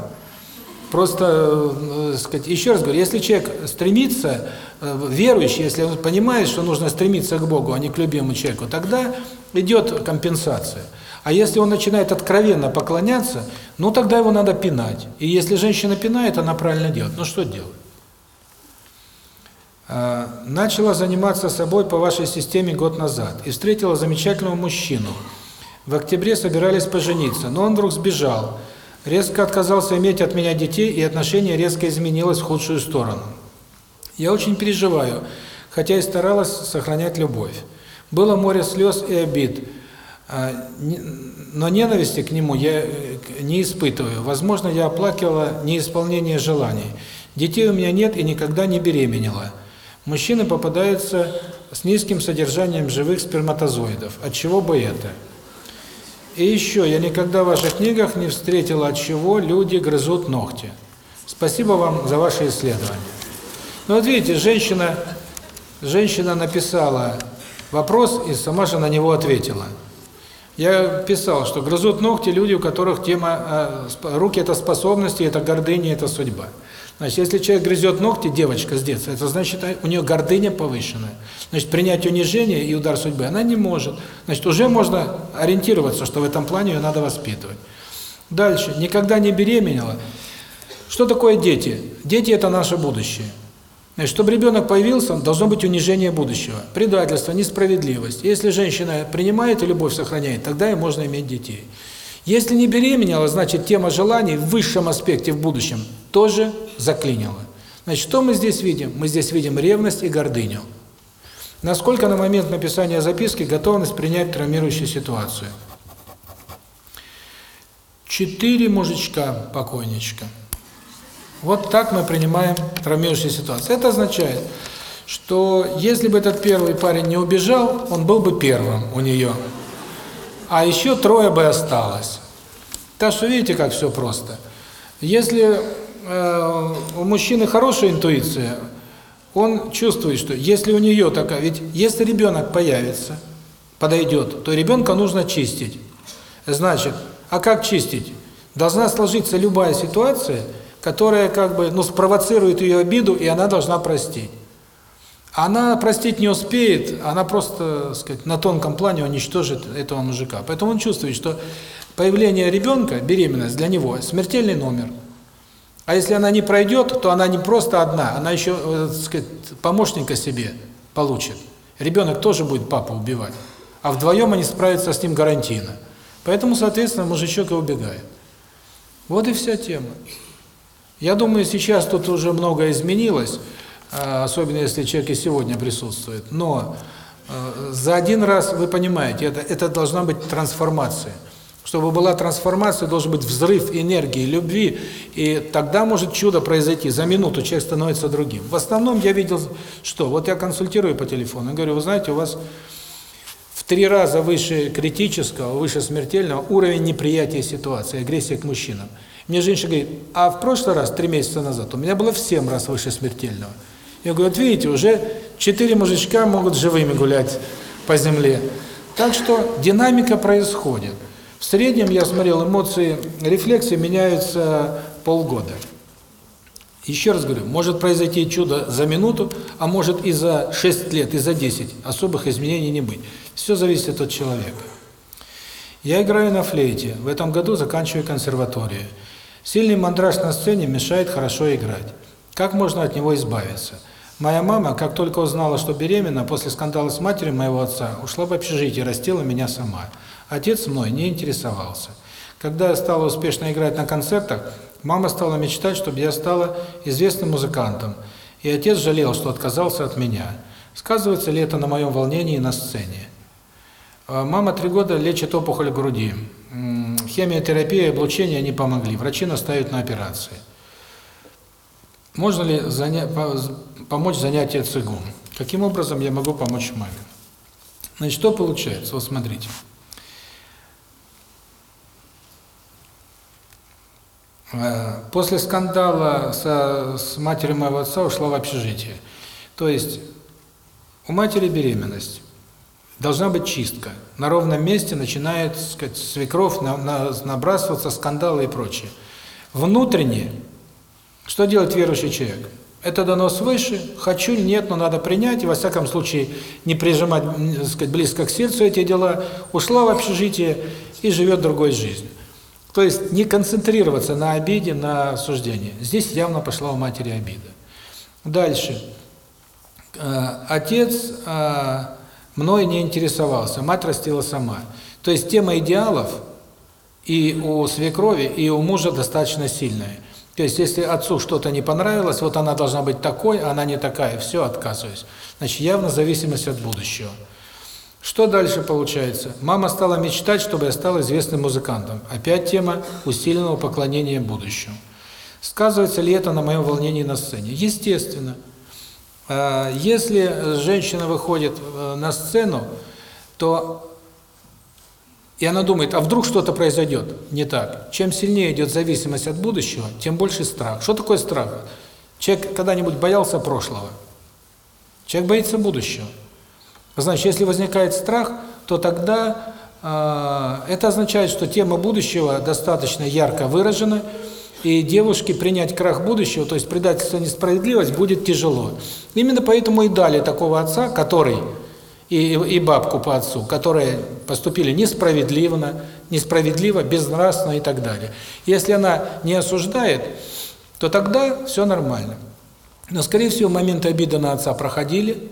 Просто, э, сказать, еще раз говорю, если человек стремится, э, верующий, если он понимает, что нужно стремиться к Богу, а не к любимому человеку, тогда идет компенсация. А если он начинает откровенно поклоняться, ну тогда его надо пинать. И если женщина пинает, она правильно делает. Ну что делать? А, Начала заниматься собой по вашей системе год назад и встретила замечательного мужчину. В октябре собирались пожениться, но он вдруг сбежал. Резко отказался иметь от меня детей, и отношение резко изменилось в худшую сторону. Я очень переживаю, хотя и старалась сохранять любовь. Было море слез и обид, а, но ненависти к нему я э, не испытываю. Возможно, я оплакивала неисполнение желаний. Детей у меня нет и никогда не беременела. Мужчины попадаются с низким содержанием живых сперматозоидов. От чего бы это? И еще, я никогда в ваших книгах не встретила, от чего люди грызут ногти. Спасибо вам за ваши исследования. Ну вот видите, женщина, женщина написала вопрос и сама же на него ответила. Я писал, что грызут ногти люди, у которых тема э, руки – это способности, это гордыня, это судьба. Значит, если человек грызет ногти, девочка с детства, это значит, э, у нее гордыня повышенная. Значит, принять унижение и удар судьбы она не может. Значит, уже можно ориентироваться, что в этом плане ее надо воспитывать. Дальше. Никогда не беременела. Что такое дети? Дети – это наше будущее. Значит, чтобы ребенок появился, должно быть унижение будущего, предательство, несправедливость. Если женщина принимает и любовь сохраняет, тогда и можно иметь детей. Если не беременела, значит, тема желаний в высшем аспекте в будущем тоже заклинила. Значит, что мы здесь видим? Мы здесь видим ревность и гордыню. Насколько на момент написания записки готовность принять травмирующую ситуацию? Четыре мужичка покойничка. Вот так мы принимаем травмирующую ситуацию. Это означает, что если бы этот первый парень не убежал, он был бы первым у нее. А еще трое бы осталось. Так что видите, как все просто. Если э, у мужчины хорошая интуиция, он чувствует, что если у нее такая... Ведь если ребенок появится, подойдет, то ребенка нужно чистить. Значит, а как чистить? Должна сложиться любая ситуация, которая как бы, ну, спровоцирует ее обиду, и она должна простить. Она простить не успеет, она просто, сказать, на тонком плане уничтожит этого мужика. Поэтому он чувствует, что появление ребенка, беременность для него смертельный номер. А если она не пройдет, то она не просто одна, она еще, э, так сказать, помощника себе получит. Ребенок тоже будет папу убивать. А вдвоем они справятся с ним гарантийно. Поэтому, соответственно, мужичок и убегает. Вот и вся тема. Я думаю, сейчас тут уже многое изменилось, особенно если человек и сегодня присутствует. Но э, за один раз, вы понимаете, это, это должна быть трансформация. Чтобы была трансформация, должен быть взрыв энергии, любви, и тогда может чудо произойти. За минуту человек становится другим. В основном я видел, что вот я консультирую по телефону, и говорю, вы знаете, у вас в три раза выше критического, выше смертельного уровень неприятия ситуации, агрессия к мужчинам. Мне женщина говорит, а в прошлый раз, три месяца назад, у меня было в семь раз выше смертельного. Я говорю, вот видите, уже четыре мужичка могут живыми гулять по земле. Так что динамика происходит. В среднем, я смотрел, эмоции, рефлексы меняются полгода. Еще раз говорю, может произойти чудо за минуту, а может и за 6 лет, и за 10. Особых изменений не быть. Все зависит от человека. Я играю на флейте. В этом году заканчиваю консерваторию. Сильный мандраж на сцене мешает хорошо играть. Как можно от него избавиться? Моя мама, как только узнала, что беременна, после скандала с матерью моего отца, ушла в общежитие, растила меня сама. Отец мной не интересовался. Когда я стала успешно играть на концертах, мама стала мечтать, чтобы я стала известным музыкантом. И отец жалел, что отказался от меня. Сказывается ли это на моем волнении на сцене? А Мама три года лечит опухоль груди. Химиотерапия и облучение не помогли. Врачи настаивают на операции. Можно ли заня... по- помочь занятие цигун? Каким образом я могу помочь маме? Значит, что получается? Вот смотрите. Э, После скандала со, с матерью моего отца ушла в общежитие. То есть у матери беременность. Должна быть чистка. На ровном месте начинает, так сказать, свекровь на, на, набрасываться, скандалы и прочее. Внутренне, что делает верующий человек? Это дано свыше, хочу, нет, но надо принять, и во всяком случае не прижимать, сказать, близко к сердцу эти дела, ушла в общежитие и живет другой жизнью. То есть не концентрироваться на обиде, на осуждении. Здесь явно пошла у матери обида. Дальше. Э, Отец э, мной не интересовался, мать растила сама. То есть тема идеалов и у свекрови, и у мужа достаточно сильное. То есть, если отцу что-то не понравилось, вот она должна быть такой, а она не такая, все, отказываюсь. Значит, явно зависимость от будущего. Что дальше получается? Мама стала мечтать, чтобы я стал известным музыкантом. Опять тема усиленного поклонения будущему. Сказывается ли это на моем волнении на сцене? Естественно. Э, Если женщина выходит э, на сцену, то и она думает, а вдруг что-то произойдет не так. Чем сильнее идет зависимость от будущего, тем больше страх. Что такое страх? Человек когда-нибудь боялся прошлого? Человек боится будущего. Значит, если возникает страх, то тогда э, это означает, что тема будущего достаточно ярко выражена, и девушке принять крах будущего, то есть предательство несправедливость, будет тяжело. Именно поэтому и дали такого отца, который, и, и бабку по отцу, которые поступили несправедливо, несправедливо, безнравственно и так далее. Если она не осуждает, то тогда все нормально. Но, скорее всего, моменты обиды на отца проходили,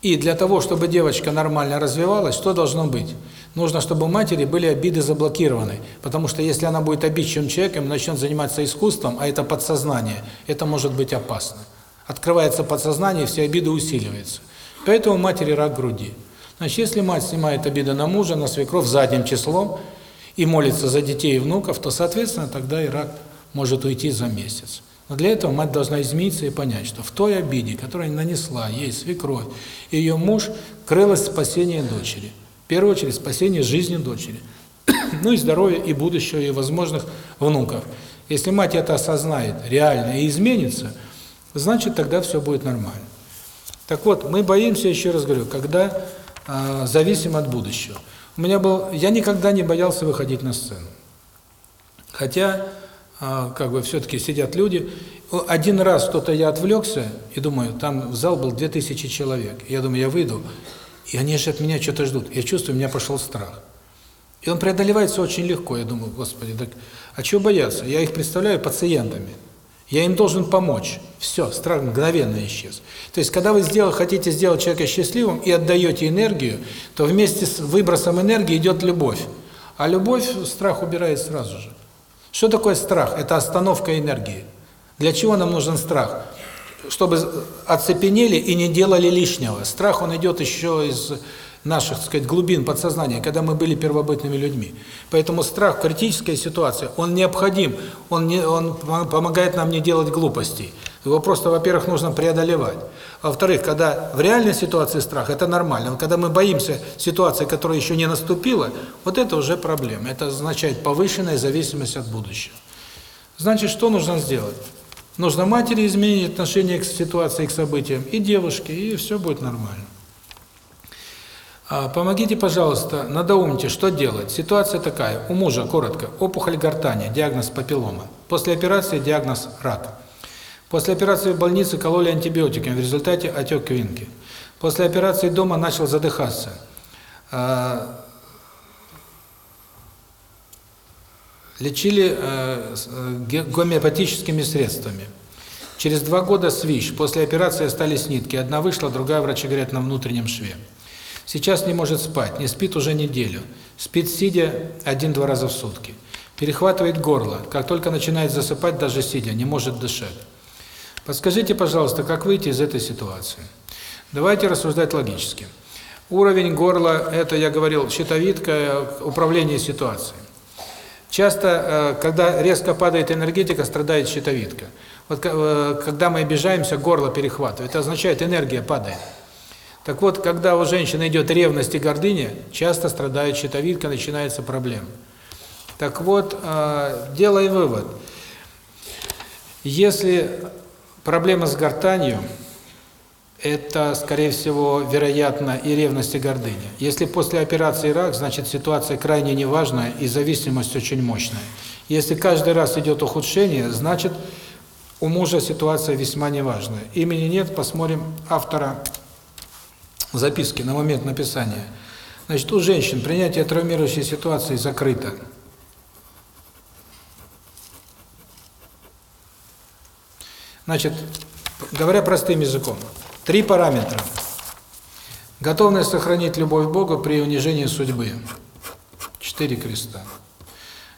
и для того, чтобы девочка нормально развивалась, что должно быть? Нужно, чтобы у матери были обиды заблокированы. Потому что если она будет обидчивым человеком начнет заниматься искусством, а это подсознание, это может быть опасно. Открывается подсознание, все обиды усиливаются. Поэтому у матери рак груди. Значит, если мать снимает обиды на мужа, на свекров задним числом и молится за детей и внуков, то, соответственно, тогда и рак может уйти за месяц. Но для этого мать должна измениться и понять, что в той обиде, которую нанесла ей свекровь, ее муж, крылось спасение дочери. В первую очередь спасение жизни дочери. ну и здоровья, и будущего, и возможных внуков. Если мать это осознает реально и изменится, значит тогда все будет нормально. Так вот, мы боимся, еще раз говорю, когда э, зависим от будущего. У меня был, я никогда не боялся выходить на сцену. Хотя а, как бы все-таки сидят люди. Один раз что-то я отвлекся, и думаю, там в зал был 2000 человек. Я думаю, я выйду, и они же от меня что-то ждут. Я чувствую, у меня пошел страх. И он преодолевается очень легко. Я думаю, господи, так а чего бояться? Я их представляю пациентами. Я им должен помочь. Все, страх мгновенно исчез. То есть, когда вы сделал, хотите сделать человека счастливым и отдаете энергию, то вместе с выбросом энергии идет любовь. А любовь страх убирает сразу же. Что такое страх? Это остановка энергии. Для чего нам нужен страх? Чтобы оцепенели и не делали лишнего. Страх, он идет еще из наших, так сказать, глубин подсознания, когда мы были первобытными людьми. Поэтому страх в критической ситуации, он необходим, он, не, он помогает нам не делать глупостей. Его просто, во-первых, нужно преодолевать. А во-вторых, когда в реальной ситуации страх, это нормально. Но когда мы боимся ситуации, которая еще не наступила, вот это уже проблема. Это означает повышенная зависимость от будущего. Значит, что нужно сделать? Нужно матери изменить отношение к ситуации, к событиям, и девушке, и все будет нормально. А, помогите, пожалуйста, надоумите, что делать. Ситуация такая. У мужа, коротко, опухоль гортани, диагноз папиллома. После операции диагноз рак. После операции в больнице кололи антибиотиками, в результате отек квинки. После операции дома начал задыхаться. А, лечили гомеопатическими средствами. Через два года свищ. После операции остались нитки. Одна вышла, другая, врачи говорят, на внутреннем шве. Сейчас не может спать, не спит уже неделю. Спит сидя один-два раза в сутки. Перехватывает горло. Как только начинает засыпать, даже сидя, не может дышать. Подскажите, пожалуйста, как выйти из этой ситуации? Давайте рассуждать логически. Уровень горла – это, я говорил, щитовидка, управление ситуацией. Часто, э, когда резко падает энергетика, страдает щитовидка. Вот э, когда мы обижаемся, горло перехватывает. Это означает, энергия падает. Так вот, когда у женщины идет ревность и гордыня, часто страдает щитовидка, начинается проблема. Так вот, э, делай вывод. Если проблема с гортанью, это, скорее всего, вероятно, и ревность, и гордыня. Если после операции рак, значит, ситуация крайне неважная и зависимость очень мощная. Если каждый раз идет ухудшение, значит, у мужа ситуация весьма неважная. Имени нет, посмотрим автора записки на момент написания. Значит, у женщин принятие травмирующей ситуации закрыто. Значит, говоря простым языком, три параметра. Готовность сохранить любовь к Богу при унижении судьбы. Четыре креста.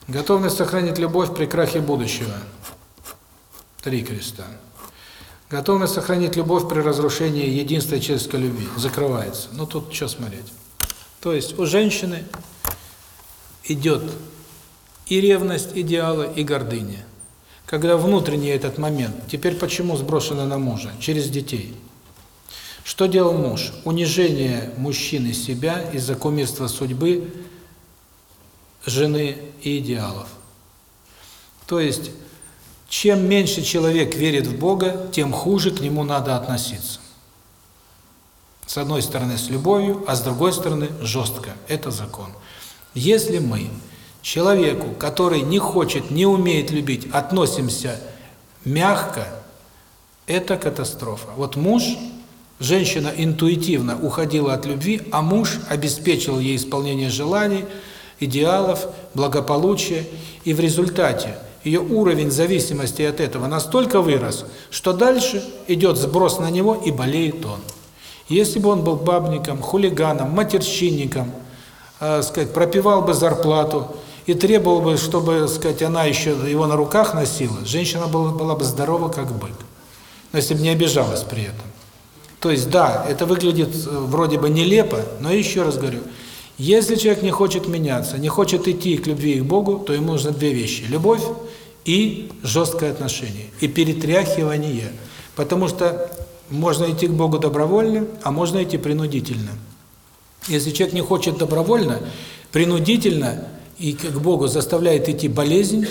Готовность сохранить любовь при крахе будущего. Три креста. Готовность сохранить любовь при разрушении единства человеческой любви. Закрывается. Ну тут что смотреть. То есть у женщины идет и ревность идеала, и гордыня. Когда внутренний этот момент, теперь почему сброшено на мужа? Через детей. Что делал муж? Унижение мужчины себя из-за кумирства судьбы, жены и идеалов. То есть, чем меньше человек верит в Бога, тем хуже к нему надо относиться. С одной стороны с любовью, а с другой стороны жестко. Это закон. Если мы человеку, который не хочет, не умеет любить, относимся мягко, это катастрофа. Вот муж, женщина интуитивно уходила от любви, а муж обеспечил ей исполнение желаний, идеалов, благополучия, и в результате ее уровень зависимости от этого настолько вырос, что дальше идет сброс на него и болеет он. Если бы он был бабником, хулиганом, матерщинником, э, сказать, пропивал бы зарплату и требовал бы, чтобы, сказать, она еще его на руках носила, женщина была, была бы здорова, как бык. Но если бы не обижалась при этом. То есть, да, это выглядит э, вроде бы нелепо, но еще раз говорю, если человек не хочет меняться, не хочет идти к любви и к Богу, то ему нужно две вещи – любовь и жесткое отношение, и перетряхивание. Потому что можно идти к Богу добровольно, а можно идти принудительно. Если человек не хочет добровольно, принудительно и к Богу заставляет идти болезнь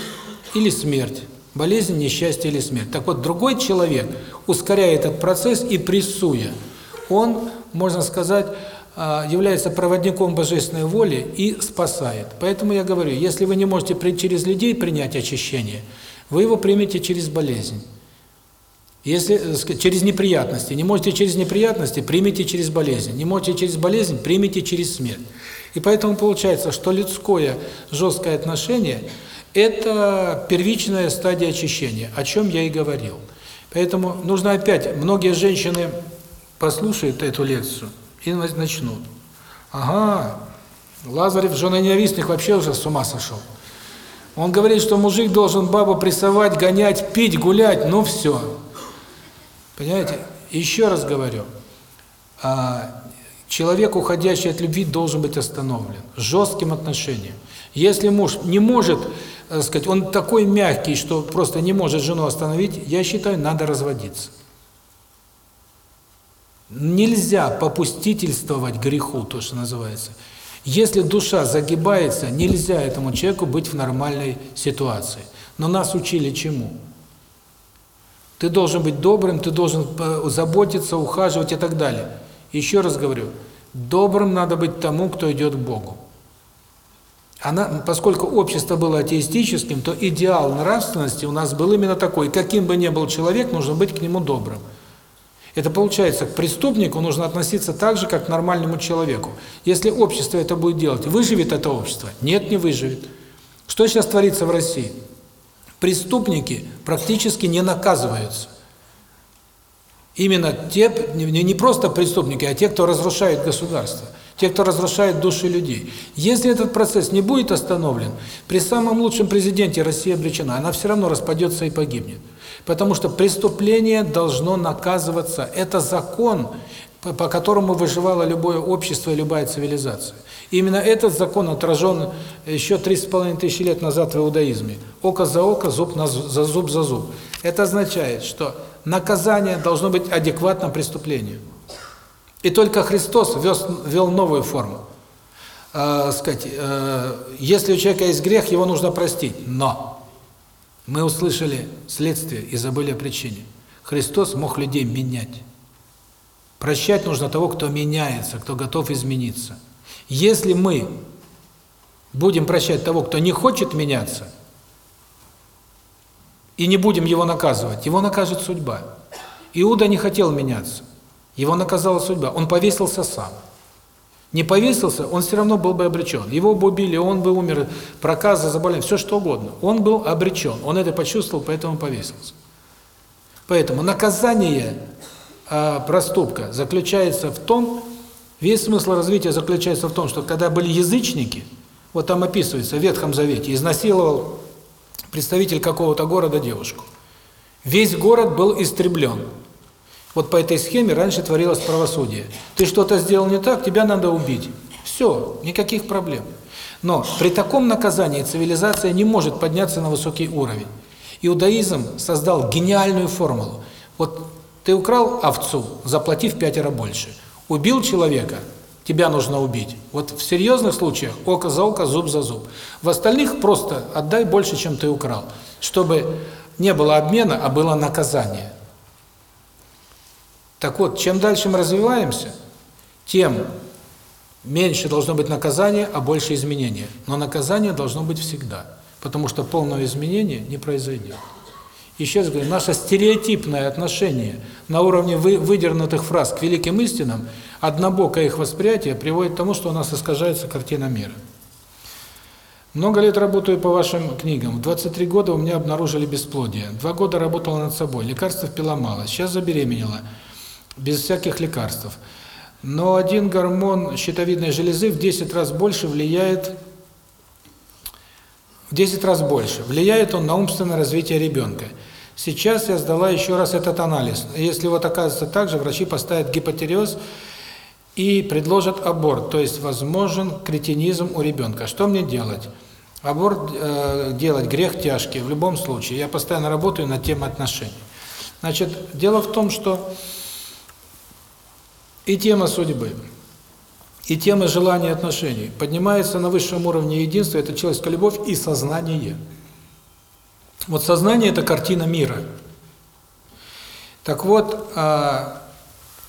или смерть. Болезнь, несчастье или смерть. Так вот, другой человек, ускоряя этот процесс и прессуя, он, можно сказать, является проводником божественной воли и спасает. Поэтому я говорю, если вы не можете через людей принять очищение, вы его примете через болезнь. Если э, через неприятности, не можете через неприятности, примите через болезнь. Не можете через болезнь, примите через смерть. И поэтому получается, что людское жесткое отношение – это первичная стадия очищения, о чем я и говорил. Поэтому нужно опять, многие женщины послушают эту лекцию и начнут. Ага, Лазарев, женоненавистник, вообще уже с ума сошел. Он говорит, что мужик должен бабу прессовать, гонять, пить, гулять, ну все. Понимаете? Еще раз говорю, а, человек, уходящий от любви, должен быть остановлен жестким отношением. Если муж не может, так сказать, он такой мягкий, что просто не может жену остановить, я считаю, надо разводиться. Нельзя попустительствовать греху, то, что называется. Если душа загибается, нельзя этому человеку быть в нормальной ситуации. Но нас учили чему? Ты должен быть добрым, ты должен заботиться, ухаживать и так далее. Еще раз говорю, добрым надо быть тому, кто идет к Богу. Она, поскольку общество было атеистическим, то идеал нравственности у нас был именно такой. Каким бы ни был человек, нужно быть к нему добрым. Это получается, к преступнику нужно относиться так же, как к нормальному человеку. Если общество это будет делать, выживет это общество? Нет, не выживет. Что сейчас творится в России? преступники практически не наказываются. Именно те, не просто преступники, а те, кто разрушает государство, те, кто разрушает души людей. Если этот процесс не будет остановлен, при самом лучшем президенте Россия обречена, она все равно распадется и погибнет. Потому что преступление должно наказываться. Это закон, по которому выживало любое общество и любая цивилизация. Именно этот закон отражен еще три с половиной тысячи лет назад в иудаизме. Око за око, зуб на за зуб за зуб. Это означает, что наказание должно быть адекватно преступлению. И только Христос ввел новую форму. Э, сказать, э, если у человека есть грех, его нужно простить. Но мы услышали следствие и забыли о причине. Христос мог людей менять. Прощать нужно того, кто меняется, кто готов измениться. Если мы будем прощать того, кто не хочет меняться, и не будем его наказывать, его накажет судьба. Иуда не хотел меняться. Его наказала судьба. Он повесился сам. Не повесился, он все равно был бы обречен. Его бы убили, он бы умер, проказа, заболевание, все что угодно. Он был обречен. Он это почувствовал, поэтому повесился. Поэтому наказание э, проступка заключается в том, Весь смысл развития заключается в том, что когда были язычники, Вот там описывается, в Ветхом Завете, изнасиловал представитель какого-то города девушку. Весь город был истреблен. Вот по этой схеме раньше творилось правосудие. Ты что-то сделал не так, тебя надо убить. Все, никаких проблем. Но при таком наказании цивилизация не может подняться на высокий уровень. Иудаизм создал гениальную формулу. Вот ты украл овцу, заплатив пятеро больше. Убил человека, тебя нужно убить. Вот в серьезных случаях око за око, зуб за зуб. В остальных просто отдай больше, чем ты украл, чтобы не было обмена, а было наказание. Так вот, чем дальше мы развиваемся, тем меньше должно быть наказания, а больше изменения. Но наказание должно быть всегда, потому что полного изменения не произойдет. Еще раз говорю, наше стереотипное отношение на уровне вы, выдернутых фраз к великим истинам, однобокое их восприятие приводит к тому, что у нас искажается картина мира. Много лет работаю по вашим книгам. В 23 года у меня обнаружили бесплодие. Два года работала над собой. Лекарств пила мало. Сейчас забеременела. Без всяких лекарств. Но один гормон щитовидной железы в 10 раз больше влияет в 10 раз больше. Влияет он на умственное развитие ребенка. Сейчас я сдала еще раз этот анализ. Если вот оказывается так же, врачи поставят гипотереоз и предложат аборт, то есть возможен кретинизм у ребенка. Что мне делать? Аборт э, делать грех тяжкий в любом случае. Я постоянно работаю над тем отношений. Значит, дело в том, что и тема судьбы, и тема желания отношений поднимается на высшем уровне единства, это человеческая любовь и сознание. Вот сознание – это картина мира. Так вот, а,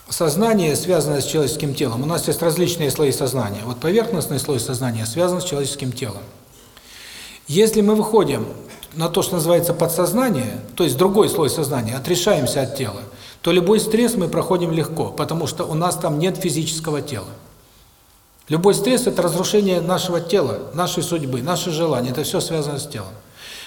сознание связано с человеческим телом. У нас есть различные слои сознания. Вот поверхностный слой сознания связан с человеческим телом. Если мы выходим на то, что называется подсознание, то есть другой слой сознания, отрешаемся от тела, то любой стресс мы проходим легко, потому что у нас там нет физического тела. Любой стресс – это разрушение нашего тела, нашей судьбы, наши желания, это все связано с телом.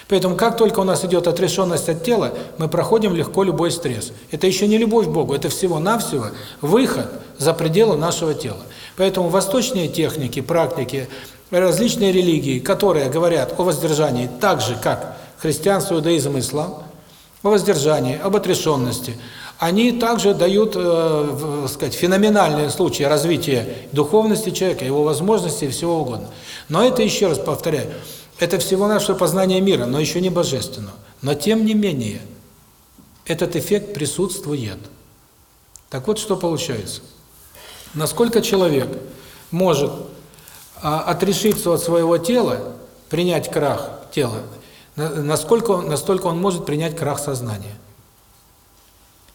Поэтому как только у нас идет отрешенность от тела, мы проходим легко любой стресс. Это еще не любовь к Богу, это всего-навсего выход за пределы нашего тела. Поэтому восточные техники, практики, различные религии, которые говорят о воздержании так же, как христианство, иудаизм, ислам, о воздержании, об отрешенности, они также дают, э, сказать, феноменальные случаи развития духовности человека, его возможностей и всего угодно. Но это, еще раз повторяю, это всего-навсего познание мира, но еще не божественного. Но тем не менее, этот эффект присутствует. Так вот, что получается. Насколько человек может а, отрешиться от своего тела, принять крах тела, насколько, настолько он может принять крах сознания.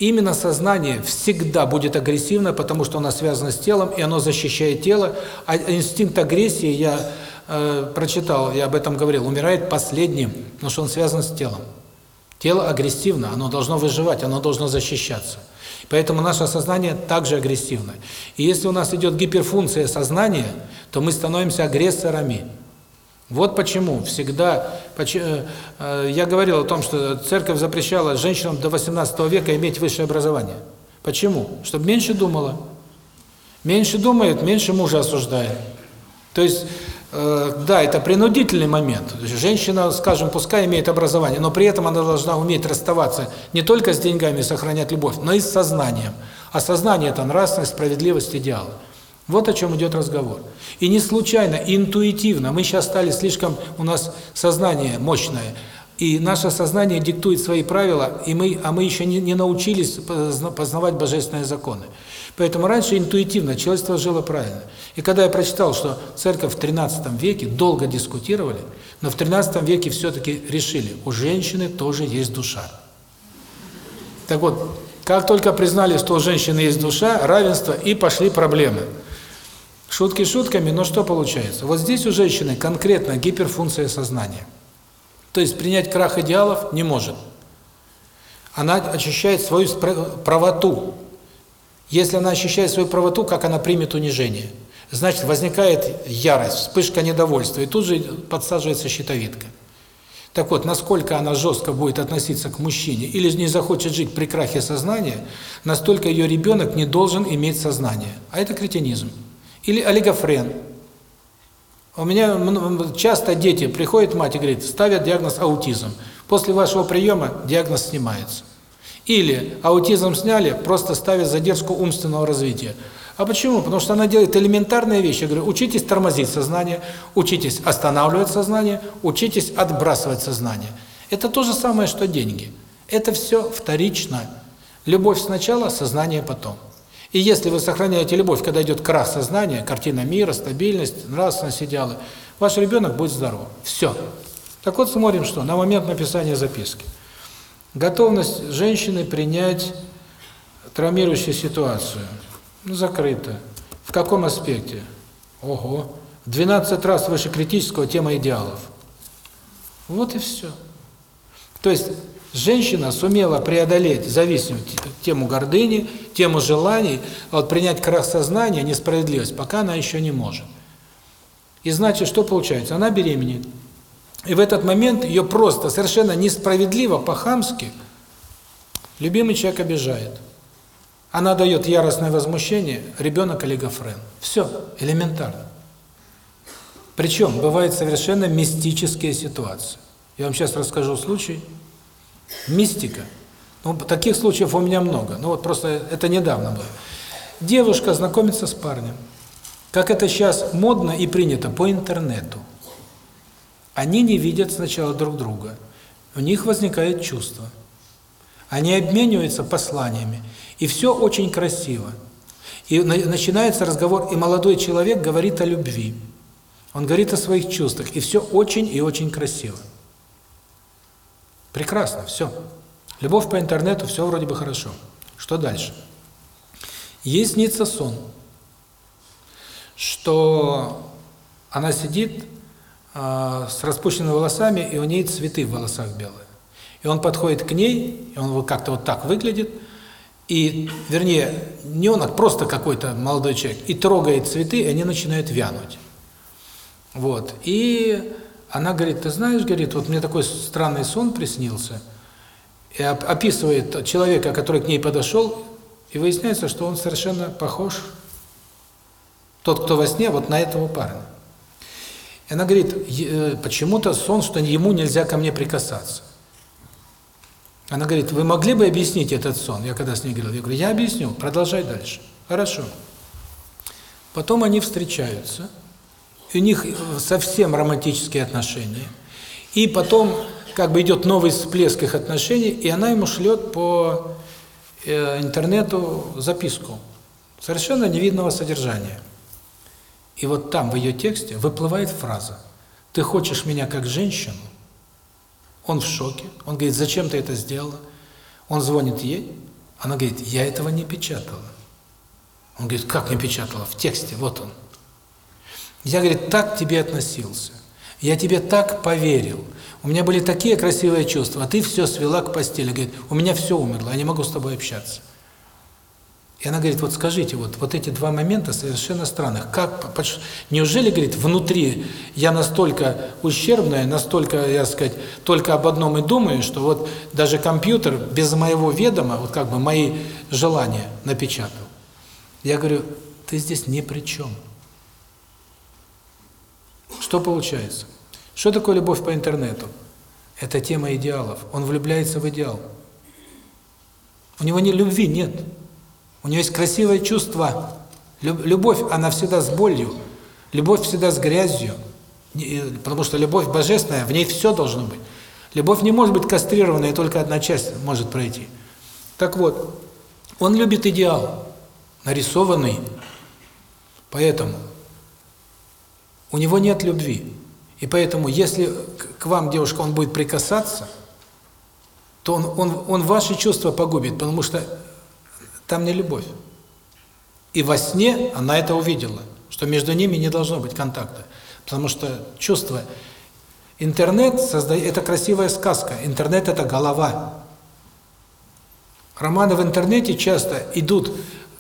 Именно сознание всегда будет агрессивно, потому что оно связано с телом, и оно защищает тело. А инстинкт агрессии, я э, прочитал, я об этом говорил, умирает последним, потому что он связан с телом. Тело агрессивно, оно должно выживать, оно должно защищаться. Поэтому наше сознание также агрессивно. И если у нас идет гиперфункция сознания, то мы становимся агрессорами. Вот почему всегда, э, э, я говорил о том, что церковь запрещала женщинам до 18 века иметь высшее образование. Почему? Чтобы меньше думала. Меньше думает, меньше мужа осуждает. То есть, э, да, это принудительный момент. Женщина, скажем, пускай имеет образование, но при этом она должна уметь расставаться не только с деньгами, сохранять любовь, но и с сознанием. А сознание – это нравственность, справедливость, идеал. Вот о чем идет разговор. И не случайно, интуитивно. Мы сейчас стали слишком, у нас сознание мощное, и наше сознание диктует свои правила, и мы, а мы еще не, не научились познавать божественные законы. Поэтому раньше интуитивно человечество жило правильно. И когда я прочитал, что церковь в 13 веке долго дискутировали, но в 13 веке все-таки решили, у женщины тоже есть душа. Так вот, как только признали, что у женщины есть душа, равенство, и пошли проблемы. Шутки шутками, но что получается? Вот здесь у женщины конкретно гиперфункция сознания. То есть принять крах идеалов не может. Она ощущает свою правоту. Если она ощущает свою правоту, как она примет унижение? Значит, возникает ярость, вспышка недовольства, и тут же подсаживается щитовидка. Так вот, насколько она жестко будет относиться к мужчине или не захочет жить при крахе сознания, настолько ее ребенок не должен иметь сознание. А это кретинизм. Или олигофрен. У меня часто дети приходят, мать и говорит, ставят диагноз аутизм. После вашего приема диагноз снимается. Или аутизм сняли, просто ставят задержку умственного развития. А почему? Потому что она делает элементарные вещи. Я говорю, учитесь тормозить сознание, учитесь останавливать сознание, учитесь отбрасывать сознание. Это то же самое, что деньги. Это все вторично. Любовь сначала, сознание потом. И если вы сохраняете любовь, когда идет крах сознания, картина мира, стабильность, нравственность, идеалы, ваш ребенок будет здоров. Все. Так вот смотрим, что на момент написания записки. Готовность женщины принять травмирующую ситуацию. Ну, закрыто. В каком аспекте? Ого. В 12 раз выше критического тема идеалов. Вот и все. То есть женщина сумела преодолеть зависимую тему гордыни, тему желаний, а вот принять крах сознания, несправедливость, пока она еще не может. И значит, что получается? Она беременеет. И в этот момент ее просто совершенно несправедливо, по-хамски, любимый человек обижает. Она дает яростное возмущение, ребенок олигофрен. Все, элементарно. Причем бывают совершенно мистические ситуации. Я вам сейчас расскажу случай. Мистика. Ну, таких случаев у меня много. Ну вот просто это недавно было. Девушка знакомится с парнем. Как это сейчас модно и принято по интернету. Они не видят сначала друг друга. У них возникает чувство. Они обмениваются посланиями. И все очень красиво. И на- начинается разговор, и молодой человек говорит о любви. Он говорит о своих чувствах. И все очень и очень красиво. Прекрасно, все. Любовь по интернету, все вроде бы хорошо. Что дальше? Ей снится сон, что она сидит а, с распущенными волосами, и у нее цветы в волосах белые. И он подходит к ней, и он как-то вот так выглядит, и, вернее, не он, а просто какой-то молодой человек, и трогает цветы, и они начинают вянуть. Вот. И она говорит, ты знаешь, говорит, вот мне такой странный сон приснился, и оп- описывает человека, который к ней подошел, и выясняется, что он совершенно похож, тот, кто во сне, вот на этого парня. И она говорит, «Е- э, почему-то сон, что ему нельзя ко мне прикасаться. Она говорит, вы могли бы объяснить этот сон? Я когда с ней говорил, я говорю, я объясню, продолжай дальше. Хорошо. Потом они встречаются, у них совсем романтические отношения. И потом как бы идет новый всплеск их отношений, и она ему шлет по э, интернету записку совершенно невидного содержания. И вот там, в ее тексте, выплывает фраза «Ты хочешь меня как женщину?» Он в шоке. Он говорит, зачем ты это сделала? Он звонит ей. Она говорит, я этого не печатала. Он говорит, как не печатала? В тексте, вот он. Я, говорит, так к тебе относился. Я тебе так поверил. У меня были такие красивые чувства, а ты все свела к постели. Говорит, у меня все умерло, я не могу с тобой общаться. И она говорит, вот скажите, вот, вот эти два момента совершенно странных. Как, неужели, говорит, внутри я настолько ущербная, настолько, я сказать, только об одном и думаю, что вот даже компьютер без моего ведома, вот как бы мои желания напечатал. Я говорю, ты здесь ни при чем. Что получается? Что такое любовь по интернету? Это тема идеалов. Он влюбляется в идеал. У него ни любви нет. У него есть красивое чувство. Люб- Любовь, она всегда с болью. Любовь всегда с грязью. Не- э, Потому что любовь божественная, в ней все должно быть. Любовь не может быть кастрированной, только одна часть может пройти. Так вот, он любит идеал, нарисованный. Поэтому у него нет любви. И поэтому, если к- вам, девушка, он будет прикасаться, то он, он, он ваши чувства погубит, потому что там не любовь. И во сне она это увидела, что между ними не должно быть контакта. Потому что чувство... Интернет создает... Это красивая сказка. Интернет – это голова. Романы в интернете часто идут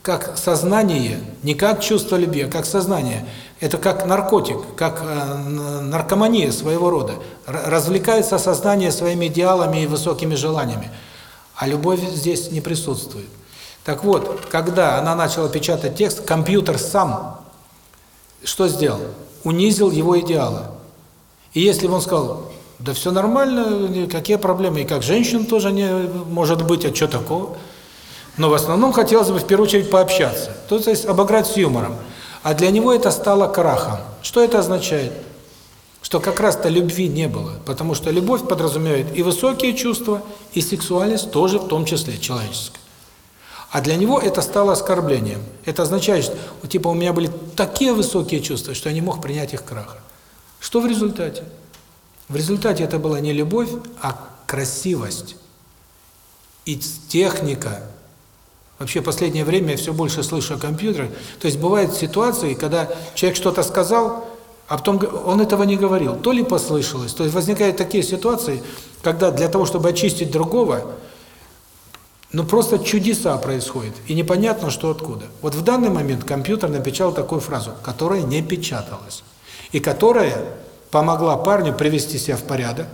как сознание, не как чувство любви, а как сознание. Это как наркотик, как э, наркомания своего рода. Развлекается сознание своими идеалами и высокими желаниями. А любовь здесь не присутствует. Так вот, когда она начала печатать текст, компьютер сам что сделал? Унизил его идеалы. И если бы он сказал, да все нормально, какие проблемы, и как женщин тоже не может быть, а что такого? Но в основном хотелось бы в первую очередь пообщаться, то есть обыграть с юмором. А для него это стало крахом. Что это означает? Что как раз-то любви не было, потому что любовь подразумевает и высокие чувства, и сексуальность тоже в том числе человеческая. А для него это стало оскорблением. Это означает, что типа у меня были такие высокие чувства, что я не мог принять их краха. Что в результате? В результате это была не любовь, а красивость и техника. Вообще, в последнее время я все больше слышу о компьютерах. То есть бывают ситуации, когда человек что-то сказал, а потом он этого не говорил. То ли послышалось. То есть возникают такие ситуации, когда для того, чтобы очистить другого, ну просто чудеса происходят. И непонятно, что откуда. Вот в данный момент компьютер напечатал такую фразу, которая не печаталась. И которая помогла парню привести себя в порядок,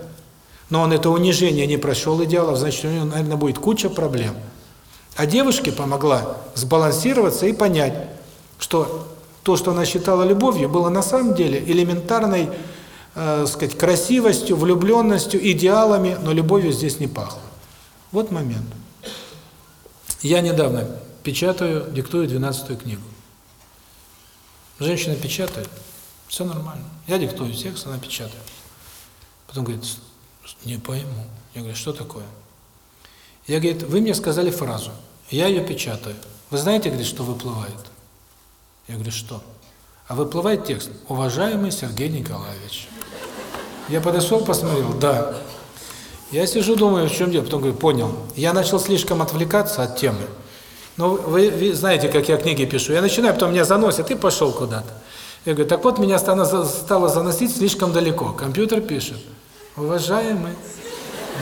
но он это унижение не прошел идеалов, значит, у него, наверное, будет куча проблем. А девушке помогла сбалансироваться и понять, что то, что она считала любовью, было на самом деле элементарной, э, сказать, красивостью, влюбленностью, идеалами, но любовью здесь не пахло. Вот момент. Я недавно печатаю, диктую 12 книгу. Женщина печатает, все нормально. Я диктую текст, она печатает. Потом говорит, не пойму. Я говорю, что такое? Я, говорит, вы мне сказали фразу, я ее печатаю. Вы знаете, говорит, что выплывает? Я говорю, что? А выплывает текст, уважаемый Сергей Николаевич. Я подошел, посмотрел, да. Я сижу, думаю, в чем дело, потом говорю, понял. Я начал слишком отвлекаться от темы. Но вы, вы знаете, как я книги пишу. Я начинаю, потом меня заносит, и пошел куда-то. Я говорю, так вот, меня стало, стало заносить слишком далеко. Компьютер пишет, уважаемый,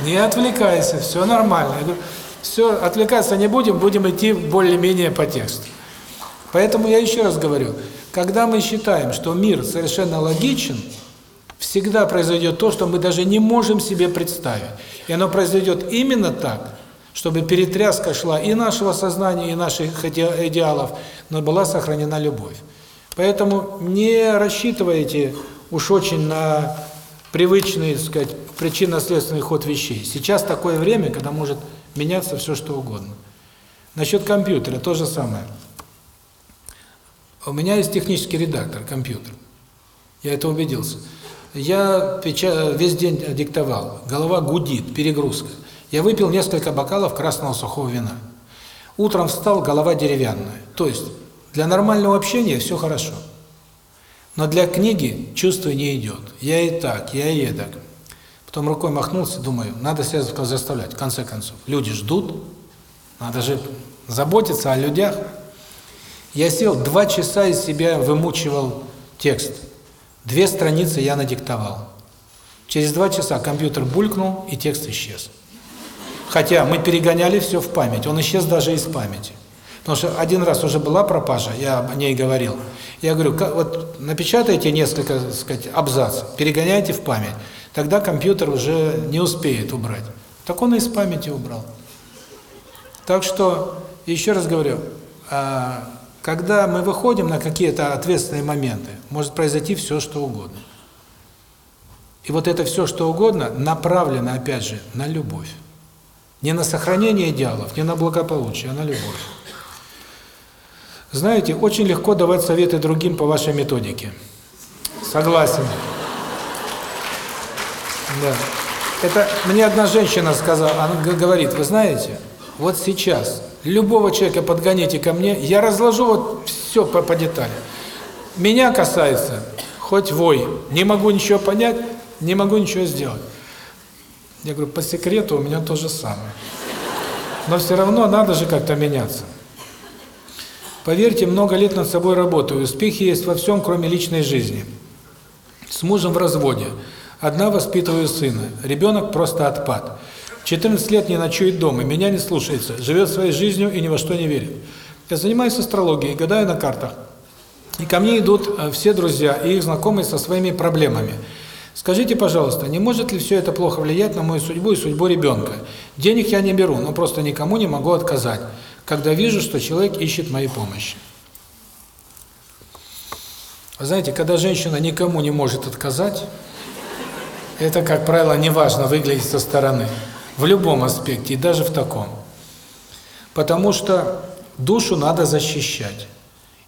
не отвлекайся, все нормально. Я говорю, все, отвлекаться не будем, будем идти более-менее по тексту. Поэтому я еще раз говорю, когда мы считаем, что мир совершенно логичен, всегда произойдет то, что мы даже не можем себе представить. И оно произойдет именно так, чтобы перетряска шла и нашего сознания, и наших идеалов, но была сохранена любовь. Поэтому не рассчитывайте уж очень на привычный, так сказать, причинно-следственный ход вещей. Сейчас такое время, когда может меняться все, что угодно. Насчет компьютера то же самое. У меня есть технический редактор, компьютер. Я это убедился. Я весь день диктовал, голова гудит, перегрузка. Я выпил несколько бокалов красного сухого вина. Утром встал, голова деревянная. То есть для нормального общения все хорошо. Но для книги чувство не идет. Я и так, я и так. Потом рукой махнулся, думаю, надо себя заставлять, в конце концов. Люди ждут, надо же заботиться о людях. Я сел, два часа из себя вымучивал текст. Две страницы я надиктовал. Через два часа компьютер булькнул, и текст исчез. Хотя мы перегоняли все в память, он исчез даже из памяти. Потому что один раз уже была пропажа, я о ней говорил. Я говорю, вот напечатайте несколько, так сказать, абзацев, перегоняйте в память. Тогда компьютер уже не успеет убрать. Так он и из памяти убрал. Так что, еще раз говорю, а, когда мы выходим на какие-то ответственные моменты, может произойти все, что угодно. И вот это все, что угодно, направлено, опять же, на любовь. Не на сохранение идеалов, не на благополучие, а на любовь. Знаете, очень легко давать советы другим по вашей методике. Согласен. Да. Это мне одна женщина сказала, она говорит, вы знаете, вот сейчас любого человека подгоните ко мне, я разложу вот все по, по деталям. Меня касается, хоть вой, не могу ничего понять, не могу ничего сделать. Я говорю, по секрету у меня то же самое. Но все равно надо же как-то меняться. Поверьте, много лет над собой работаю, успехи есть во всем, кроме личной жизни. С мужем в разводе. Одна воспитываю сына. Ребенок просто отпад. 14 лет не ночует дома, меня не слушается, живет своей жизнью и ни во что не верит. Я занимаюсь астрологией, гадаю на картах. И ко мне идут э, все друзья и их знакомые со своими проблемами. Скажите, пожалуйста, не может ли все это плохо влиять на мою судьбу и судьбу ребенка? Денег я не беру, но просто никому не могу отказать когда вижу, что человек ищет моей помощи. Знаете, когда женщина никому не может отказать, это, как правило, неважно выглядит со стороны. В любом аспекте, и даже в таком. Потому что душу надо защищать.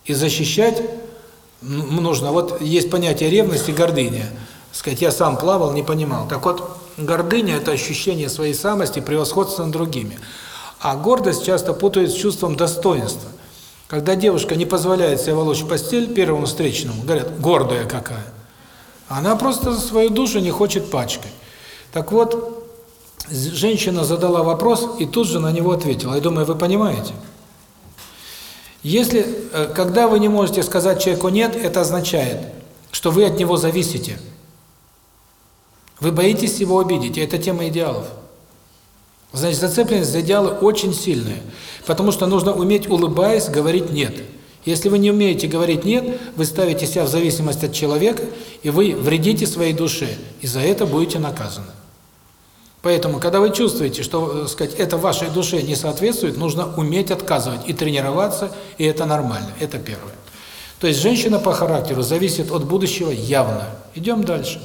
И защищать нужно, вот есть понятие ревность и гордыня. Сказать, я сам плавал, не понимал. Так вот, гордыня – это ощущение своей самости, превосходства над другими. А гордость часто путают с чувством достоинства. Когда девушка не позволяет себе волочь постель первому встречному, говорят, гордая какая. Она просто свою душу не хочет пачкать. Так вот, женщина задала вопрос и тут же на него ответила. Я думаю, вы понимаете? Если, э, когда вы не можете сказать человеку «нет», это означает, что вы от него зависите. Вы боитесь его обидеть, и это тема идеалов. Значит, зацепленность за идеалы очень сильная, потому что нужно уметь, улыбаясь, говорить «нет». Если вы не умеете говорить «нет», вы ставите себя в зависимость от человека, и вы вредите своей душе, и за это будете наказаны. Поэтому, когда вы чувствуете, что, э, сказать, это вашей душе не соответствует, нужно уметь отказывать и тренироваться, и это нормально. Это первое. То есть женщина по характеру зависит от будущего явно. Идем дальше.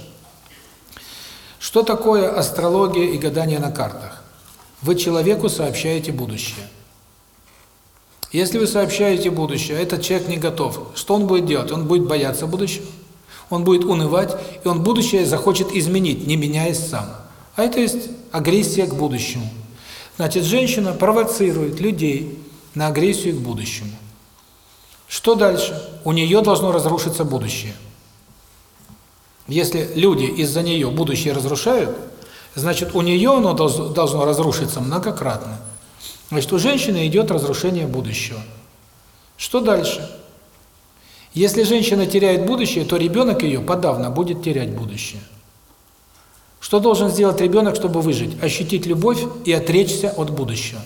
Что такое астрология и гадание на картах? Вы человеку сообщаете будущее. Если вы сообщаете будущее, этот человек не готов, что он будет делать? Он будет бояться будущего, он будет унывать, и он будущее захочет изменить, не меняясь сам. А это есть агрессия к будущему. Значит, женщина провоцирует людей на агрессию к будущему. Что дальше? У нее должно разрушиться будущее. Если люди из-за нее будущее разрушают, значит, у нее оно должно разрушиться многократно. Значит, у женщины идет разрушение будущего. Что дальше? Если женщина теряет будущее, то ребенок ее подавно будет терять будущее. Что должен сделать ребенок, чтобы выжить? Ощутить любовь и отречься от будущего.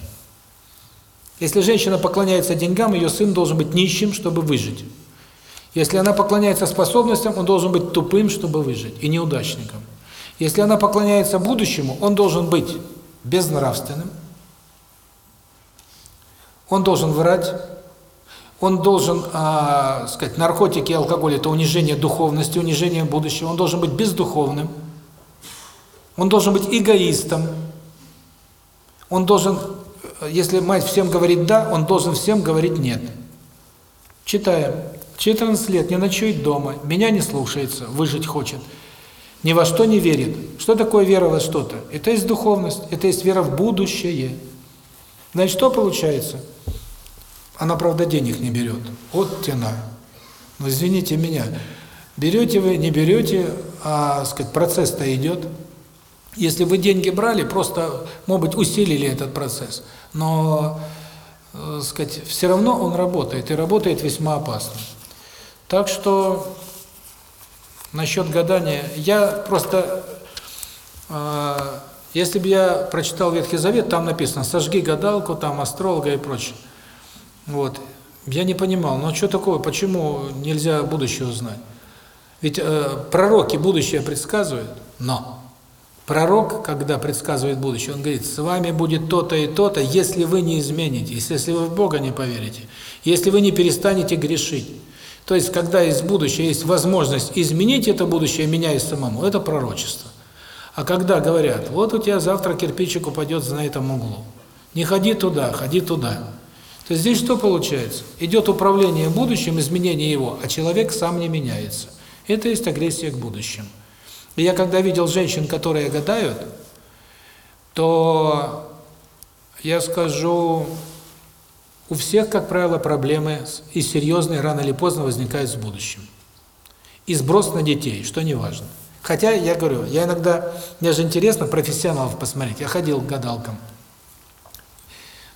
Если женщина поклоняется деньгам, ее сын должен быть нищим, чтобы выжить. Если она поклоняется способностям, он должен быть тупым, чтобы выжить, и неудачником. Если она поклоняется будущему, он должен быть безнравственным, он должен врать, он должен, а, сказать, наркотики и алкоголь – это унижение духовности, унижение будущего, он должен быть бездуховным, он должен быть эгоистом, он должен, э, если мать всем говорит «да», он должен всем говорить «нет». Читаем. 14 лет не ночует дома, меня не слушается, выжить хочет, ни во что не верит. Что такое вера во что-то? Это есть духовность, это есть вера в будущее. Значит, что получается? Она, правда, денег не берет. Вот тена. Но извините меня, берете вы, не берете, а, сказать, процесс-то идет. Если вы деньги брали, просто, может быть, усилили этот процесс. Но, э, сказать, все равно он работает, и работает весьма опасно. Так что, насчет гадания, я просто, э, если бы я прочитал Ветхий Завет, там написано «сожги гадалку», там астролога и прочее. Вот. Я не понимал, ну что такое, почему нельзя будущее узнать? Ведь э, пророки будущее предсказывают, но пророк, когда предсказывает будущее, он говорит, с вами будет то-то и то-то, если вы не изменитесь, если вы в Бога не поверите, если вы не перестанете грешить. То есть, когда из будущего есть возможность изменить это будущее, меняясь самому, это пророчество. А когда говорят, вот у тебя завтра кирпичик упадет на этом углу, не ходи туда, ходи туда. То есть здесь что получается? Идет управление будущим, изменение его, а человек сам не меняется. Это есть агрессия к будущему. И я когда видел женщин, которые гадают, то я скажу, у всех, как правило, проблемы и серьезные рано или поздно возникают с будущим. И сброс на детей, что не важно. Хотя, я говорю, я иногда, мне же интересно профессионалов посмотреть, я ходил к гадалкам.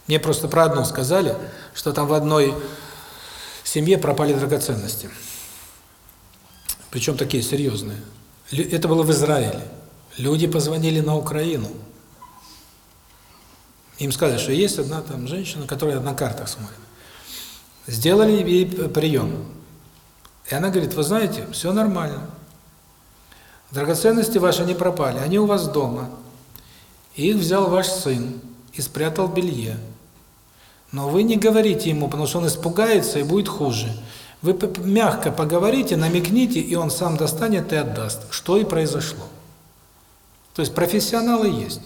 Мне просто про одну сказали, что там в одной семье пропали драгоценности. Причем такие серьезные. Это было в Израиле. Люди позвонили на Украину. Им сказали, что есть одна там женщина, которая на картах смотрит. Сделали ей прием. И она говорит, вы знаете, все нормально. Драгоценности ваши не пропали, они у вас дома. И их взял ваш сын и спрятал белье. Но вы не говорите ему, потому что он испугается и будет хуже. Вы мягко поговорите, намекните, и он сам достанет и отдаст, что и произошло. То есть профессионалы есть.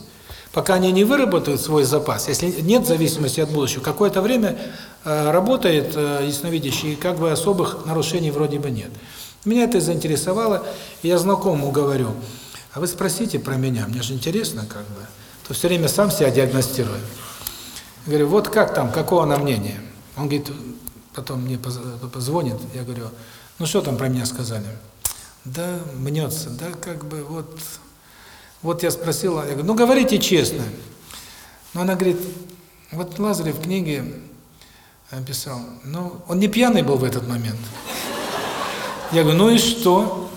Пока они не выработают свой запас, если нет зависимости от будущего, какое-то время э, работает э, ясновидящий, и как бы особых нарушений вроде бы нет. Меня это заинтересовало, и я знакомому говорю, а вы спросите про меня, мне же интересно как бы. То все время сам себя диагностирую. Говорю, вот как там, какого на мнение? Он говорит, потом мне поз- позвонит, я говорю, ну что там про меня сказали? Да, мнется, да как бы вот... Вот я спросила, я говорю, ну говорите честно. Но она говорит, вот Лазарев в книге писал, ну, он не пьяный был в этот момент. Я говорю, ну и что?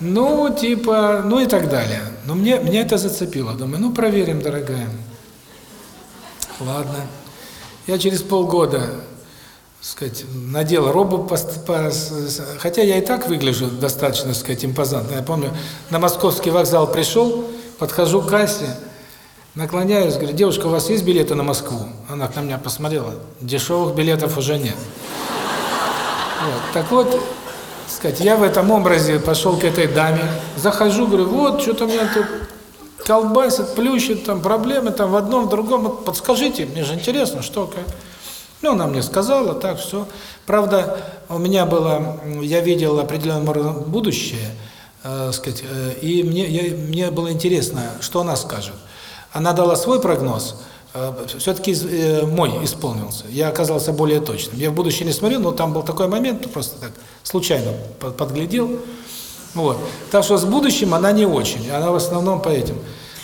Ну, типа, ну и так далее. Но мне, меня это зацепило. Думаю, ну проверим, дорогая. Ладно. Я через полгода, так сказать, надел робу, по, по, хотя я и так выгляжу достаточно, так сказать, импозантно. Я помню, на московский вокзал пришел, подхожу к кассе, наклоняюсь, говорю, девушка, у вас есть билеты на Москву? Она на меня посмотрела, дешевых билетов уже нет. Вот. Так вот, сказать, я в этом образе пошел к этой даме, захожу, говорю, вот, что-то меня тут колбасит, плющит, там проблемы, там в одном, в другом, подскажите, мне же интересно, что, как. Ну, она мне сказала, так, все. Правда, у меня было, я видел определенным образом будущее, э, сказать, э, и мне, я, мне было интересно, что она скажет. Она дала свой прогноз, все-таки мой исполнился. Я оказался более точным. Я в будущее не смотрел, но там был такой момент, просто так случайно под- подглядел. Вот. Так что с будущим она не очень, она в основном по этим.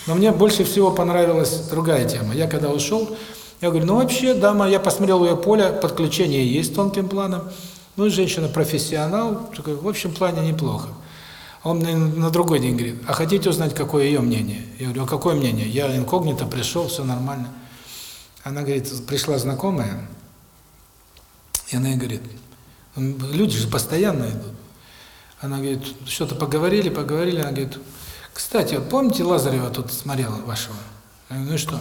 Но мне больше всего понравилась другая тема. Я когда ушел, я говорю, ну вообще, дама, я посмотрел ее поле, подключение есть тонким планом. Ну и женщина профессионал, в общем плане неплохо. Он мне на другой день говорит, а хотите узнать, какое ее мнение? Я говорю, а какое мнение? Я инкогнито пришел, все нормально. Она говорит, пришла знакомая, и она ей говорит, люди же постоянно идут. Она говорит, что-то поговорили, поговорили, она говорит, кстати, вот помните Лазарева тут смотрела вашего? Говорю, ну и что?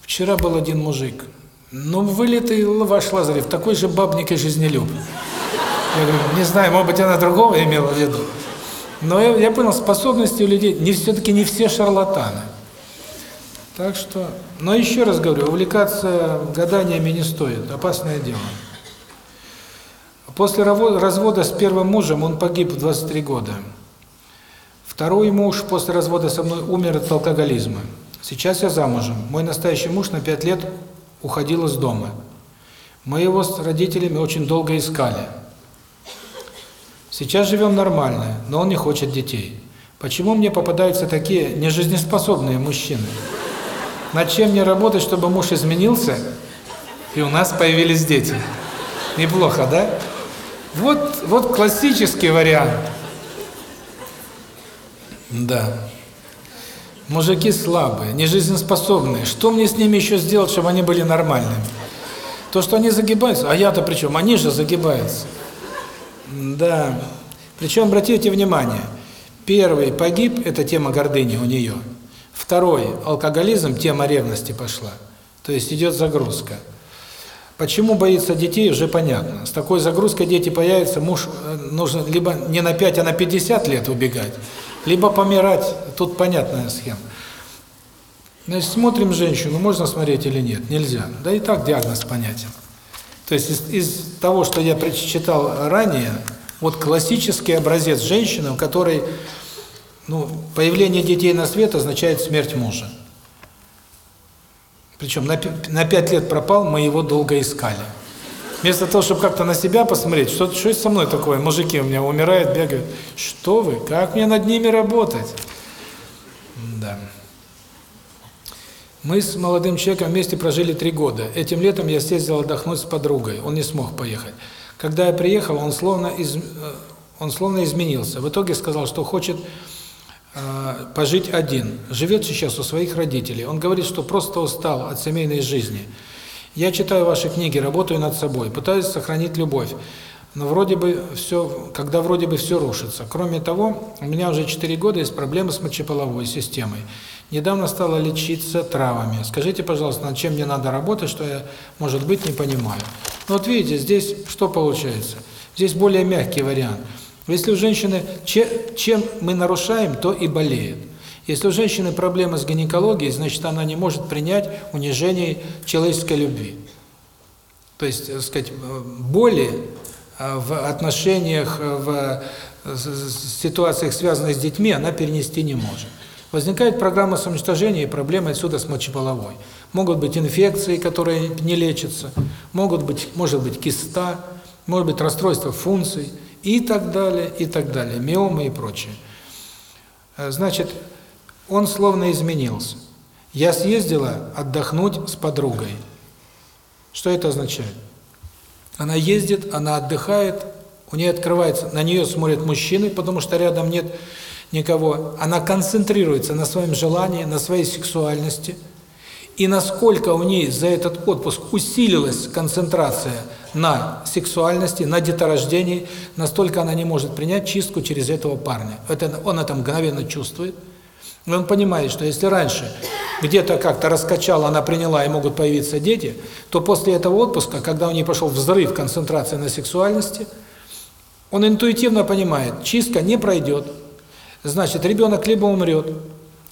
Вчера был один мужик. Ну, вылитый ваш Лазарев, такой же бабник и жизнелюб. Я говорю, не знаю, может быть, она другого имела в виду. Но я, я понял, способности у людей, не все-таки не все шарлатаны. Так что, но еще раз говорю, увлекаться гаданиями не стоит, опасное дело. После развода с первым мужем он погиб в 23 года. Второй муж после развода со мной умер от алкоголизма. Сейчас я замужем. Мой настоящий муж на 5 лет уходил из дома. Мы его с родителями очень долго искали. Сейчас живем нормально, но он не хочет детей. Почему мне попадаются такие нежизнеспособные мужчины? Над чем мне работать, чтобы муж изменился, и у нас появились дети? Неплохо, да? Вот, вот классический вариант. Да. Мужики слабые, нежизнеспособные. Что мне с ними еще сделать, чтобы они были нормальными? То, что они загибаются, а я-то при чем? Они же загибаются. Да. Причем, обратите внимание, первый погиб, это тема гордыни у нее. Второй, алкоголизм, тема ревности пошла. То есть идет загрузка. Почему боится детей, уже понятно. С такой загрузкой дети появятся, муж э, нужно либо не на 5, а на 50 лет убегать, либо помирать. Тут понятная схема. Значит, смотрим женщину, можно смотреть или нет? Нельзя. Да и так диагноз понятен. То есть из, из того, что я прочитал ранее, вот классический образец женщины, у которой ну, появление детей на свет означает смерть мужа. Причем на, пять лет пропал, мы его долго искали. Вместо того, чтобы как-то на себя посмотреть, что, что со мной такое, мужики у меня умирают, бегают. Что вы, как мне над ними работать? Да. Мы с молодым человеком вместе прожили три года. Этим летом я съездил отдохнуть с подругой, он не смог поехать. Когда я приехал, он словно, из, э, он словно изменился. В итоге сказал, что хочет пожить один. Живет сейчас у своих родителей. Он говорит, что просто устал от семейной жизни. Я читаю ваши книги, работаю над собой, пытаюсь сохранить любовь. Но вроде бы все, когда вроде бы все рушится. Кроме того, у меня уже 4 года есть проблемы с мочеполовой системой. Недавно стала лечиться травами. Скажите, пожалуйста, над чем мне надо работать, что я, может быть, не понимаю. Ну вот видите, здесь что получается? Здесь более мягкий вариант. Если у женщины, че- чем мы нарушаем, то и болеет. Если у женщины проблемы с гинекологией, значит, она не может принять унижение человеческой любви. То есть, так сказать, э, боли э, в отношениях, э, в э, ситуациях, связанных с детьми, она перенести не может. Возникает программа самоуничтожения и проблемы отсюда с мочеполовой. Могут быть инфекции, которые не лечатся, могут быть, может быть киста, может быть расстройство функций и так далее, и так далее, миомы и прочее. Э, Значит, он словно изменился. Я съездила отдохнуть с подругой. Что это означает? Она ездит, она отдыхает, у нее открывается, на нее смотрят мужчины, потому что рядом нет никого. Она концентрируется на своем желании, на своей сексуальности. И насколько у нее за этот отпуск усилилась концентрация на сексуальности, на деторождении, настолько она не может принять чистку через этого парня. Это, он это мгновенно чувствует. И он понимает, что если раньше где-то как-то раскачала, она приняла и могут появиться дети, то после этого отпуска, когда у нее пошел взрыв концентрации на сексуальности, он интуитивно понимает, чистка не пройдет, значит, ребенок либо умрет,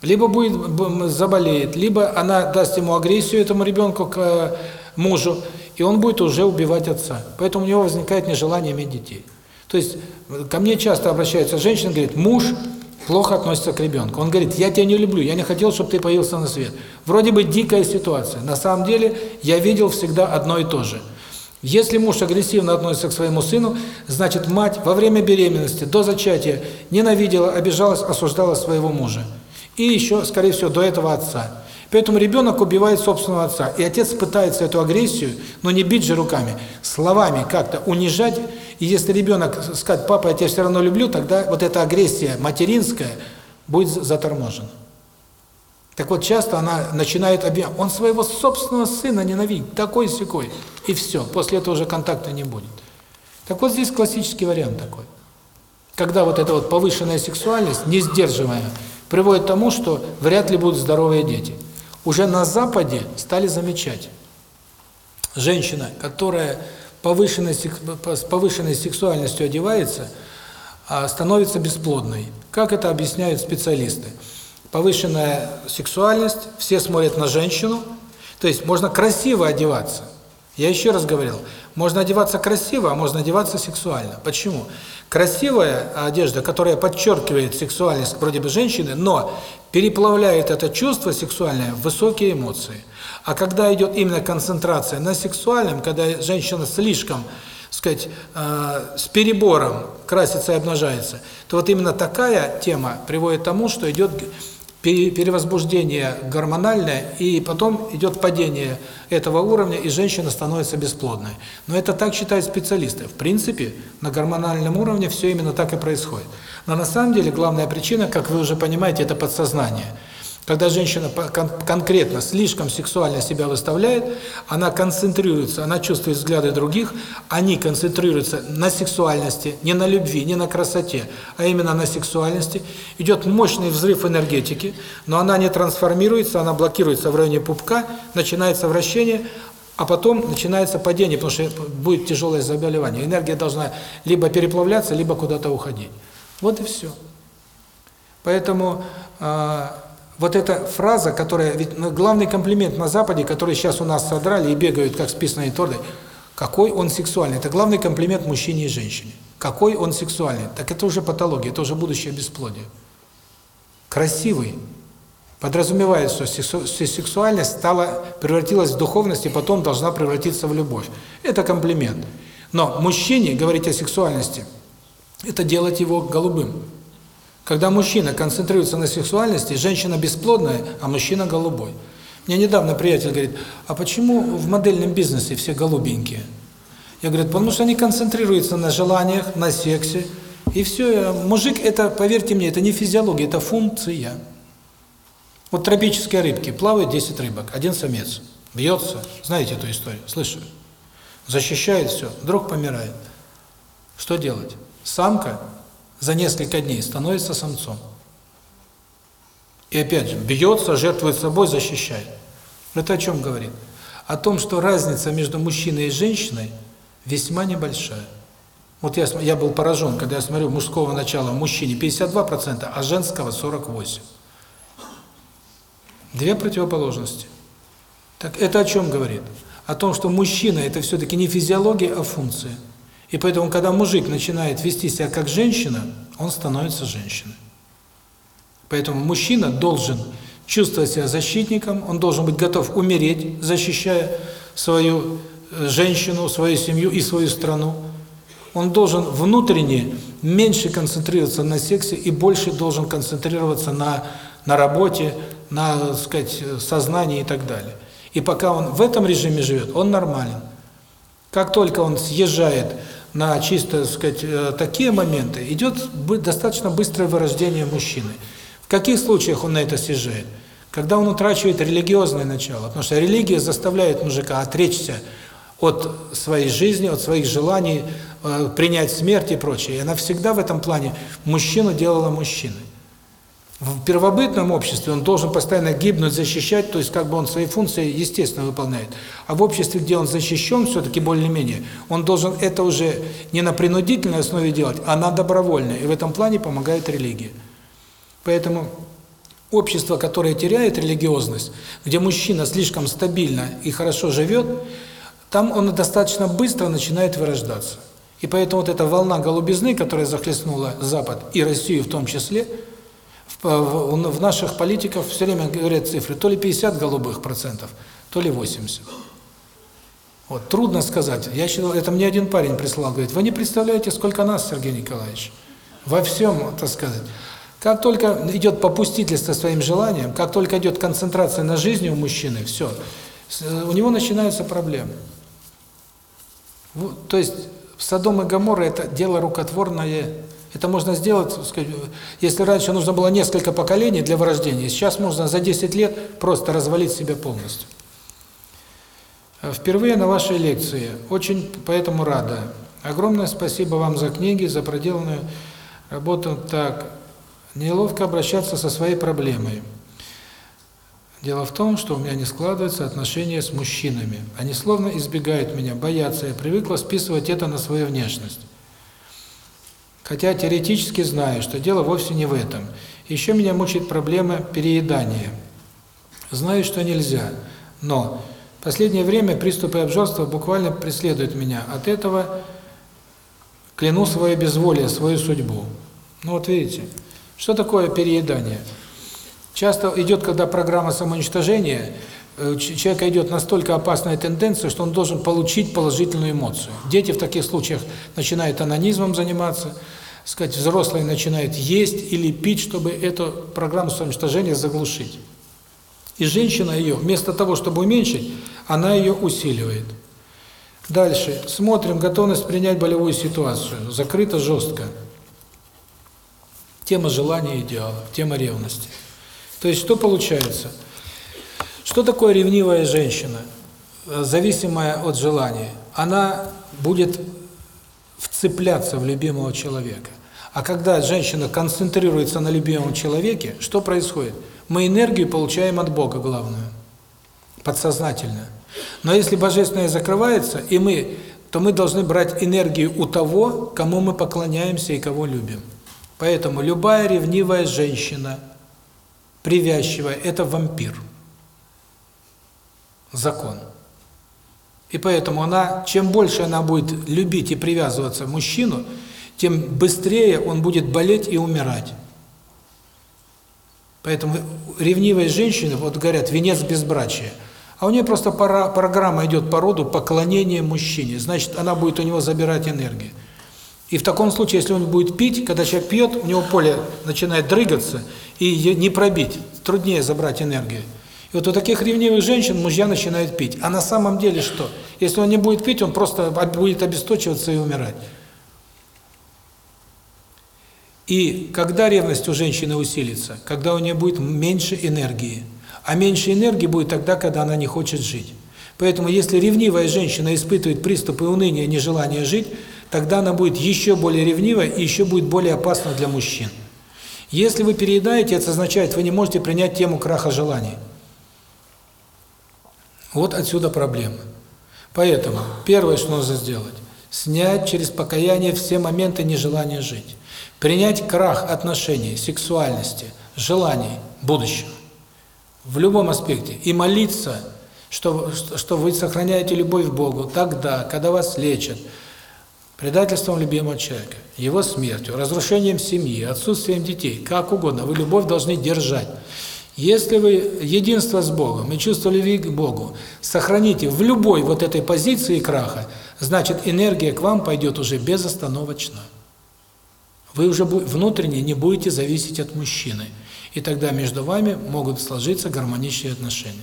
либо будет заболеет, либо она даст ему агрессию, этому ребенку, к э, мужу, и он будет уже убивать отца. Поэтому у него возникает нежелание иметь детей. То есть ко мне часто обращаются женщины, говорит, муж плохо относится к ребенку. Он говорит, я тебя не люблю, я не хотел, чтобы ты появился на свет. Вроде бы дикая ситуация. На самом деле я видел всегда одно и то же. Если муж агрессивно относится к своему сыну, значит мать во время беременности, до зачатия, ненавидела, обижалась, осуждала своего мужа. И еще, скорее всего, до этого отца. Поэтому ребенок убивает собственного отца. И отец пытается эту агрессию, но не бить же руками, словами как-то унижать. И если ребенок скажет, папа, я тебя все равно люблю, тогда вот эта агрессия материнская будет заторможена. Так вот, часто она начинает обвинять. Он своего собственного сына ненавидит, такой-сякой. И все, после этого уже контакта не будет. Так вот, здесь классический вариант такой. Когда вот эта вот повышенная сексуальность, не сдерживаемая, приводит к тому, что вряд ли будут здоровые дети. Уже на Западе стали замечать. Женщина, которая с повышенной сексуальностью одевается, а, становится бесплодной. Как это объясняют специалисты? Повышенная сексуальность, все смотрят на женщину, то есть можно красиво одеваться. Я еще раз говорил, можно одеваться красиво, а можно одеваться сексуально. Почему? Красивая одежда, которая подчеркивает сексуальность вроде бы женщины, но переплавляет это чувство сексуальное в высокие эмоции. А когда идет именно концентрация на сексуальном, когда женщина слишком, сказать, э, с перебором красится и обнажается, то вот именно такая тема приводит к тому, что идет перевозбуждение гормональное, и потом идет падение этого уровня, и женщина становится бесплодной. Но это так считают специалисты. В принципе, на гормональном уровне все именно так и происходит. Но на самом деле главная причина, как вы уже понимаете, это подсознание. Когда женщина конкретно слишком сексуально себя выставляет, она концентрируется, она чувствует взгляды других, они концентрируются на сексуальности, не на любви, не на красоте, а именно на сексуальности. Идет мощный взрыв энергетики, но она не трансформируется, она блокируется в районе пупка, начинается вращение, а потом начинается падение, потому что будет тяжелое заболевание. Энергия должна либо переплавляться, либо куда-то уходить. Вот и все. Поэтому э, вот эта фраза, которая, ведь ну, главный комплимент на Западе, который сейчас у нас содрали и бегают как с писаной какой он сексуальный. Это главный комплимент мужчине и женщине. Какой он сексуальный. Так это уже патология, это уже будущее бесплодие. Красивый. Подразумевает, что сексуальность стала, превратилась в духовность и потом должна превратиться в любовь. Это комплимент. Но мужчине говорить о сексуальности – это делать его голубым. Когда мужчина концентрируется на сексуальности, женщина бесплодная, а мужчина голубой. Мне недавно приятель говорит, а почему в модельном бизнесе все голубенькие? Я говорю, потому что они концентрируются на желаниях, на сексе. И все, мужик, это, поверьте мне, это не физиология, это функция. Вот тропические рыбки, плавают 10 рыбок, один самец, бьется, знаете эту историю, слышали? Защищает все, вдруг помирает. Что делать? Самка за несколько дней становится самцом. И опять же, бьется, жертвует собой, защищает. Это о чем говорит? О том, что разница между мужчиной и женщиной весьма небольшая. Вот я, я был поражен, когда я смотрю мужского начала в мужчине 52%, а женского 48%. Две противоположности. Так это о чем говорит? О том, что мужчина – это все-таки не физиология, а функция. И поэтому, когда мужик начинает вести себя как женщина, он становится женщиной. Поэтому мужчина должен чувствовать себя защитником, он должен быть готов умереть, защищая свою э, женщину, свою семью и свою страну. Он должен внутренне меньше концентрироваться на сексе и больше должен концентрироваться на, на работе, на, сказать, сознании и так далее. И пока он в этом режиме живет, он нормален. Как только он съезжает на чисто, так сказать, э, такие моменты, идет достаточно быстрое вырождение мужчины. В каких случаях он на это съезжает? Когда он утрачивает религиозное начало, потому что религия заставляет мужика отречься от своей жизни, от своих желаний, э, принять смерть и прочее. И она всегда в этом плане мужчину делала мужчиной. В первобытном обществе он должен постоянно гибнуть, защищать, то есть как бы он свои функции естественно выполняет. А в обществе, где он защищен все-таки более-менее, он должен это уже не на принудительной основе делать, а на добровольной. И в этом плане помогает религия. Поэтому общество, которое теряет религиозность, где мужчина слишком стабильно и хорошо живет, там он достаточно быстро начинает вырождаться. И поэтому вот эта волна голубизны, которая захлестнула Запад и Россию в том числе, в, в- наших политиков все время говорят цифры, то ли 50 голубых процентов, то ли 80. Вот, трудно сказать. Я считал, это мне один парень прислал, говорит, вы не представляете, сколько нас, Сергей Николаевич, во всем, так сказать. Как только идет попустительство своим желаниям, как только идет концентрация на жизни у мужчины, все, у него начинаются проблемы. Вот, То есть Содом и Гоморра – это дело рукотворное. Это можно сделать, сказать, если раньше нужно было несколько поколений для вырождения, сейчас можно за 10 лет просто развалить себя полностью. Э, Впервые на вашей лекции. Очень поэтому рада. Огромное спасибо вам за книги, за проделанную работу. Так, неловко обращаться со своей проблемой. Дело в том, что у меня не складываются отношения с мужчинами. Они словно избегают меня, боятся. Я привыкла списывать это на свою внешность. Хотя теоретически знаю, что дело вовсе не в этом. Еще меня мучает проблема переедания. Знаю, что нельзя, но в последнее время приступы обжорства буквально преследуют меня. От этого кляну свое безволие, свою судьбу. Ну вот видите, что такое переедание? Часто идет, когда программа самоуничтожения, человека идет настолько опасная тенденция, что он должен получить положительную эмоцию. Дети в таких случаях начинают анонизмом заниматься, сказать, взрослые начинают есть или пить, чтобы эту программу самоуничтожения заглушить. И женщина ее, вместо того, чтобы уменьшить, она ее усиливает. Дальше. Смотрим готовность принять болевую ситуацию. Закрыто жестко. Тема желания и идеалов, тема ревности. То есть что получается? Что такое ревнивая женщина, э, зависимая от желания? Она будет вцепляться в любимого человека. А когда женщина концентрируется на любимом человеке, что происходит? Мы энергию получаем от Бога, главную, подсознательно. Но если Божественное закрывается, и мы, то мы должны брать энергию у того, кому мы поклоняемся и кого любим. Поэтому любая ревнивая женщина, привязчивая, это вампир. Закон. И поэтому она, чем больше она будет любить и привязываться к мужчину, тем быстрее он будет болеть и умирать. Поэтому ревнивые женщины, вот говорят, венец безбрачия. А у нее просто пора, программа идет по роду поклонения мужчине. Значит, она будет у него забирать энергию. И в таком случае, если он будет пить, когда человек пьет, у него поле начинает дрыгаться, и не пробить, труднее забрать энергию. И вот у таких ревнивых женщин мужья начинают пить. А на самом деле что? Если он не будет пить, он просто будет обесточиваться и умирать. И когда ревность у женщины усилится? Когда у нее будет меньше энергии. А меньше энергии будет тогда, когда она не хочет жить. Поэтому если ревнивая женщина испытывает приступы уныния, нежелания жить, тогда она будет еще более ревнива и еще будет более опасна для мужчин. Если вы переедаете, это означает, вы не можете принять тему краха желаний. Вот отсюда проблема. Поэтому первое, что нужно сделать, снять через покаяние все моменты нежелания жить. Принять крах отношений, сексуальности, желаний, будущего. В любом аспекте. И молиться, что, что вы сохраняете любовь к Богу тогда, когда вас лечат, предательством любимого человека, его смертью, разрушением семьи, отсутствием детей, как угодно, вы любовь должны держать. Если вы единство с Богом и чувство любви к Богу сохраните в любой вот этой позиции краха, значит энергия к вам пойдет уже безостановочно. Вы уже внутренне не будете зависеть от мужчины. И тогда между вами могут сложиться гармоничные отношения.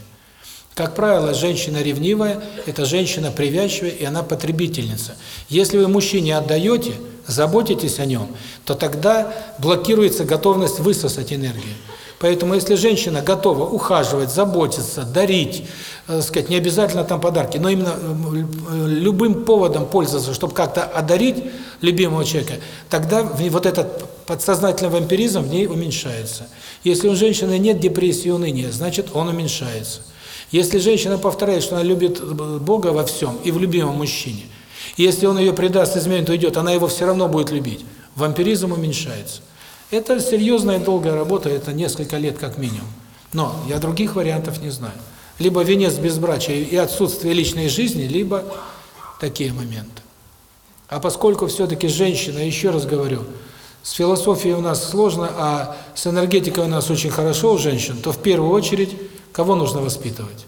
Как правило, женщина ревнивая – это женщина привязчивая, и она потребительница. Если вы мужчине отдаете, заботитесь о нем, то тогда блокируется готовность высосать энергию. Поэтому если женщина готова ухаживать, заботиться, дарить, э, сказать, не обязательно там подарки, но именно э, любым поводом пользоваться, чтобы как-то одарить любимого человека, тогда вот этот подсознательный вампиризм в ней уменьшается. Если у женщины нет депрессии и уныния, значит он уменьшается. Если женщина повторяет, что она любит Бога во всем и в любимом мужчине, если он ее предаст, изменит, уйдет, она его все равно будет любить, вампиризм уменьшается. Это серьезная и долгая работа, это несколько лет как минимум. Но я других вариантов не знаю. Либо венец безбрачия и отсутствие личной жизни, либо такие моменты. А поскольку все-таки женщина, еще раз говорю, с философией у нас сложно, а с энергетикой у нас очень хорошо у женщин, то в первую очередь кого нужно воспитывать?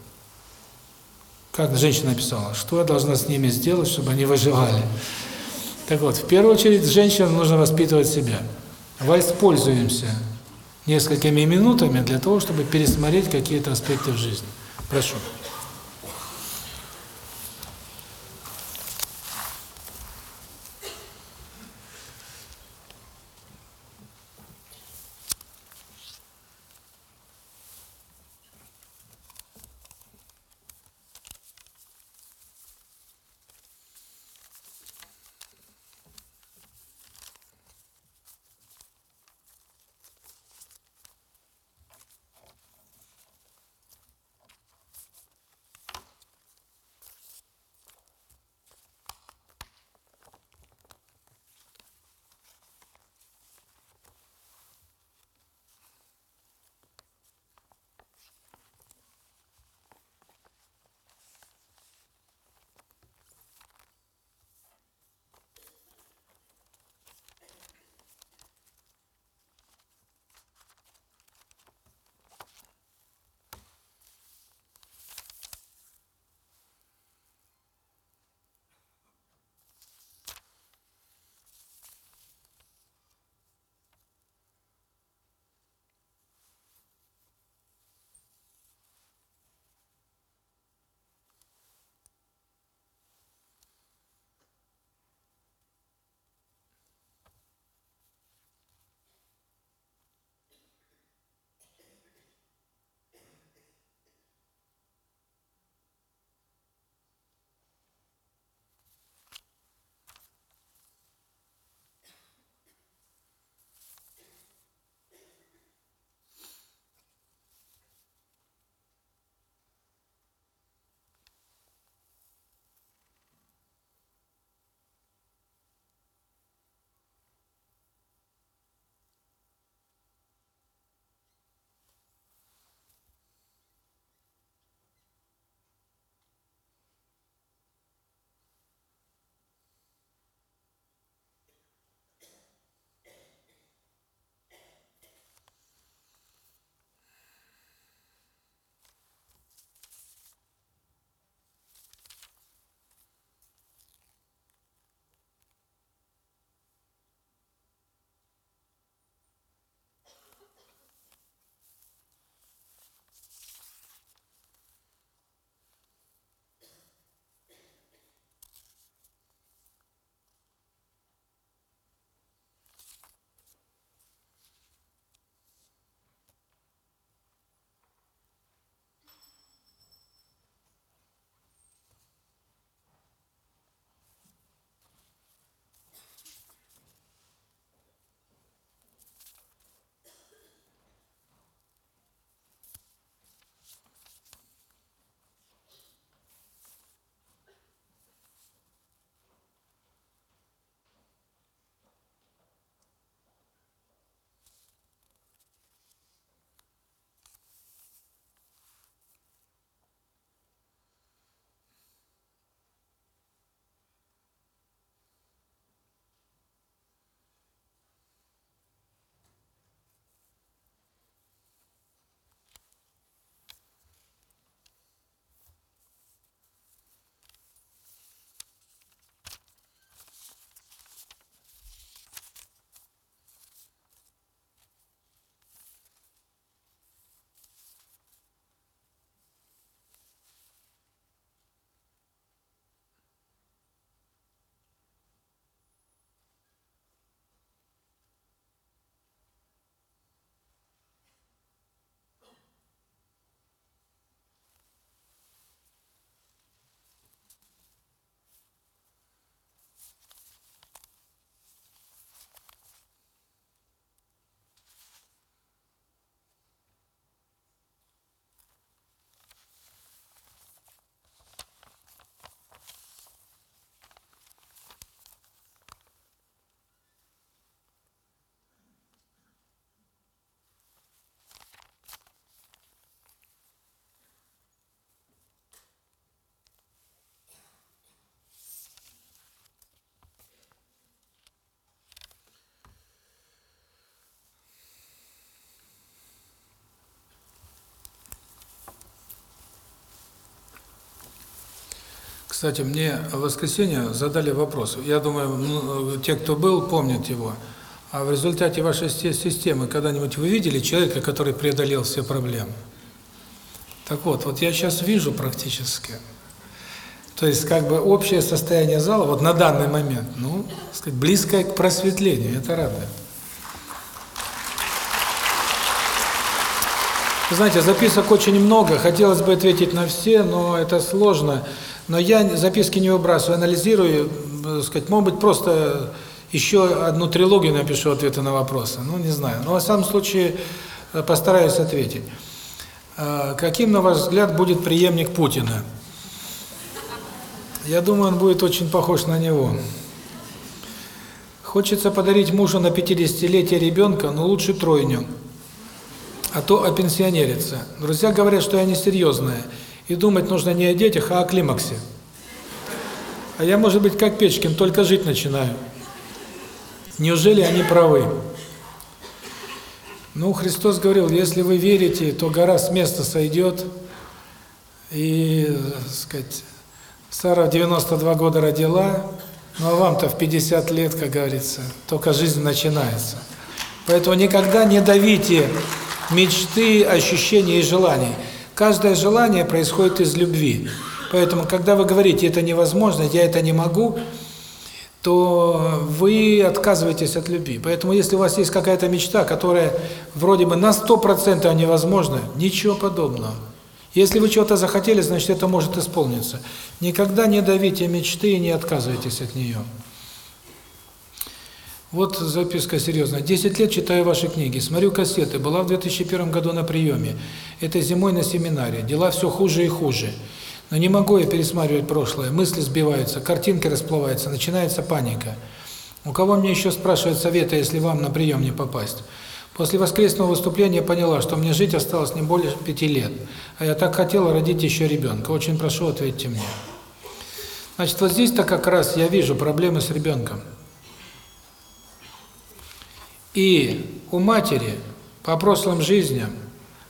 Как женщина написала, что я должна с ними сделать, чтобы они выживали? Так вот, в первую очередь женщинам нужно воспитывать себя. Воспользуемся несколькими минутами для того, чтобы пересмотреть какие-то аспекты в жизни. Прошу. Кстати, мне в воскресенье задали вопрос. Я думаю, ну, те, кто был, помнят его. А в результате вашей си- системы когда-нибудь вы видели человека, который преодолел все проблемы? Так вот, вот я сейчас вижу практически. То есть, как бы общее состояние зала, вот на данный момент, ну, сказать, близкое к просветлению, это радует. Вы знаете, записок очень много, хотелось бы ответить на все, но это сложно. Но я записки не выбрасываю, анализирую, э, сказать, может быть, просто еще одну трилогию напишу ответы на вопросы, ну, не знаю. Но, во всяком случае, э, постараюсь ответить. Э, Каким, на ваш взгляд, будет преемник Путина? Я думаю, он будет очень похож на него. Хочется подарить мужу на 50-летие ребенка, но лучше тройню а то опенсионерится. Друзья говорят, что я несерьезная, и думать нужно не о детях, а о климаксе. А я, может быть, как Печкин, только жить начинаю. Неужели они правы? Ну, Христос говорил, если вы верите, то гора с места сойдет. И, так сказать, Сара в 92 года родила, ну а вам-то в 50 лет, как говорится, только жизнь начинается. Поэтому никогда не давите мечты, ощущения и желаний. Каждое желание происходит из любви. Поэтому, когда вы говорите, это невозможно, я это не могу, то вы отказываетесь от любви. Поэтому, если у вас есть какая-то мечта, которая вроде бы на 100% невозможна, ничего подобного. Если вы чего-то захотели, значит, это может исполниться. Никогда не давите мечты и не отказывайтесь от нее. Вот записка серьезная. 10 лет читаю ваши книги, смотрю кассеты, была в 2001 году на приеме. Это зимой на семинаре. Дела все хуже и хуже. Но не могу я пересматривать прошлое. Мысли сбиваются, картинки расплываются, начинается паника. У кого мне еще спрашивают совета, если вам на прием не попасть? После воскресного выступления поняла, что мне жить осталось не более пяти лет. А я так хотела родить еще ребенка. Очень прошу, ответьте мне. Значит, вот здесь-то как раз я вижу проблемы с ребенком. И у матери по прошлым жизням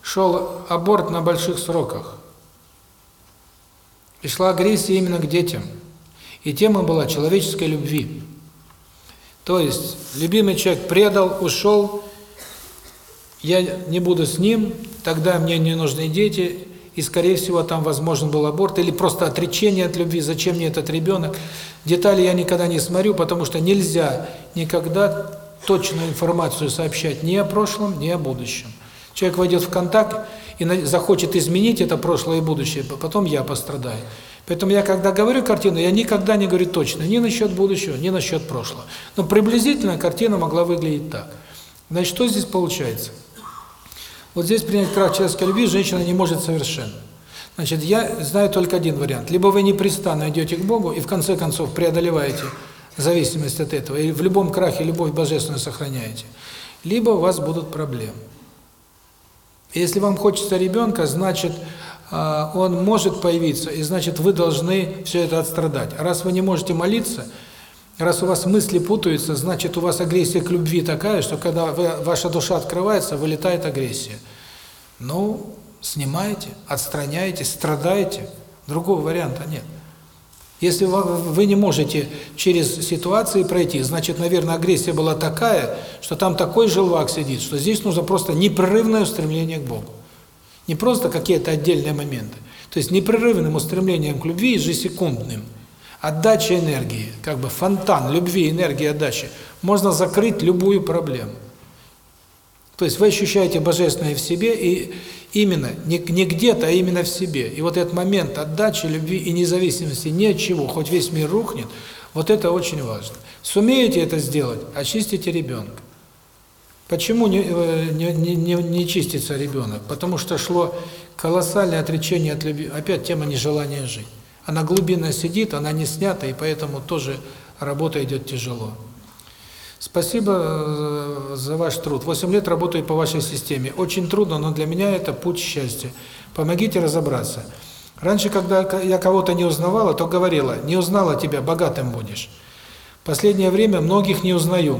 шел аборт на больших сроках. И шла агрессия именно к детям. И тема была человеческой любви. То есть, любимый человек предал, ушел, я не буду с ним, тогда мне не нужны дети, и, скорее всего, там возможен был аборт, или просто отречение от любви, зачем мне этот ребенок. Детали я никогда не смотрю, потому что нельзя никогда точную информацию сообщать ни о прошлом, ни о будущем. Человек войдет в контакт и захочет изменить это прошлое и будущее, потом я пострадаю. Поэтому я, когда говорю картину, я никогда не говорю точно, ни насчет будущего, ни насчет прошлого. Но приблизительно картина могла выглядеть так. Значит, что здесь получается? Вот здесь принять крах человеческой любви женщина не может совершенно. Значит, я знаю только один вариант. Либо вы непрестанно идете к Богу и в конце концов преодолеваете зависимость от этого, и в любом крахе любовь божественную сохраняете, либо у вас будут проблемы. Если вам хочется ребенка, значит, он может появиться, и значит, вы должны все это отстрадать. Раз вы не можете молиться, раз у вас мысли путаются, значит, у вас агрессия к любви такая, что когда вы, ваша душа открывается, вылетает агрессия. Ну, снимаете, отстраняете, страдаете. Другого варианта нет. Если вы не можете через ситуации пройти, значит, наверное, агрессия была такая, что там такой желвак сидит, что здесь нужно просто непрерывное устремление к Богу. Не просто какие-то отдельные моменты. То есть непрерывным устремлением к любви, ежесекундным, отдача энергии, как бы фонтан любви, энергии, отдачи, можно закрыть любую проблему. То есть вы ощущаете божественное в себе, и именно, не, не где-то, а именно в себе. И вот этот момент отдачи, любви и независимости ни от чего, хоть весь мир рухнет, вот это очень важно. Сумеете это сделать, очистите ребенка. Почему не, не, не, не чистится ребенок? Потому что шло колоссальное отречение от любви. Опять тема нежелания жить. Она глубинно сидит, она не снята, и поэтому тоже работа идет тяжело. Спасибо за ваш труд. Восемь лет работаю по вашей системе. Очень трудно, но для меня это путь счастья. Помогите разобраться. Раньше, когда я кого-то не узнавала, то говорила, не узнала тебя, богатым будешь. Последнее время многих не узнаю.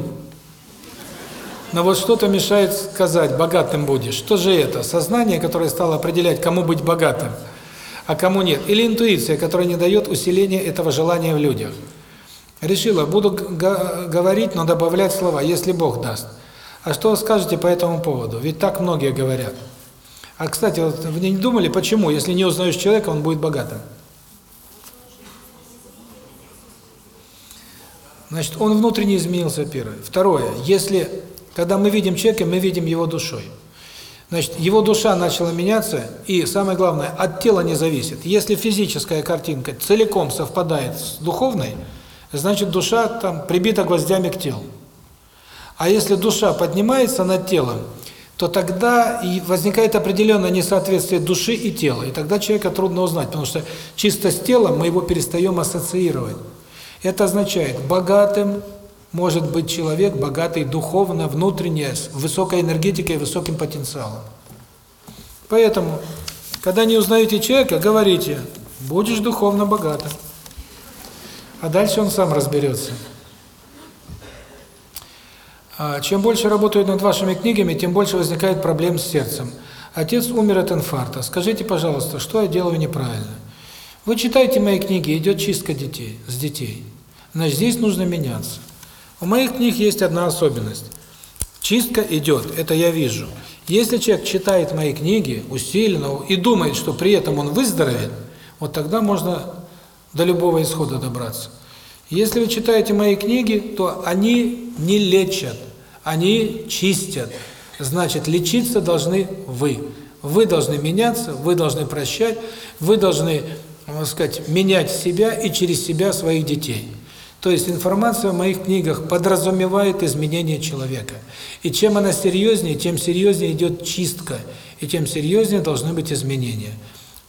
Но вот что-то мешает сказать, богатым будешь. Что же это? Сознание, которое стало определять, кому быть богатым. а кому нет. Или интуиция, которая не дает усиления этого желания в людях. Решила, буду говорить, но добавлять слова, если Бог даст. А что вы скажете по этому поводу? Ведь так многие говорят. А, кстати, вот вы не думали, почему, если не узнаешь человека, он будет богатым? Значит, он внутренне изменился, первое. Второе, если, когда мы видим человека, мы видим его душой. Значит, его душа начала меняться, и самое главное, от тела не зависит. Если физическая картинка целиком совпадает с духовной, значит, душа там прибита гвоздями к телу. А если душа поднимается над телом, то тогда и возникает определенное несоответствие души и тела, и тогда человека трудно узнать, потому что чисто с телом мы его перестаем ассоциировать. Это означает, богатым может быть человек, богатый духовно, внутренне, с высокой энергетикой, высоким потенциалом. Поэтому, когда не узнаете человека, говорите, будешь духовно богатым. А дальше он сам разберется. А, Чем больше работают над вашими книгами, тем больше возникает проблем с сердцем. Отец умер от инфаркта. Скажите, пожалуйста, что я делаю неправильно? Вы читаете мои книги, идет чистка детей, с детей. Значит, здесь нужно меняться. У моих книг есть одна особенность. Чистка идет, это я вижу. Если человек читает мои книги усиленно и думает, что при этом он выздоровеет, вот тогда можно до любого исхода добраться. Если вы читаете мои книги, то они не лечат, они чистят. Значит, лечиться должны вы. Вы должны меняться, вы должны прощать, вы должны, так сказать, менять себя и через себя своих детей. То есть информация в моих книгах подразумевает изменение человека. И чем она серьезнее, тем серьезнее идет чистка, и тем серьезнее должны быть изменения.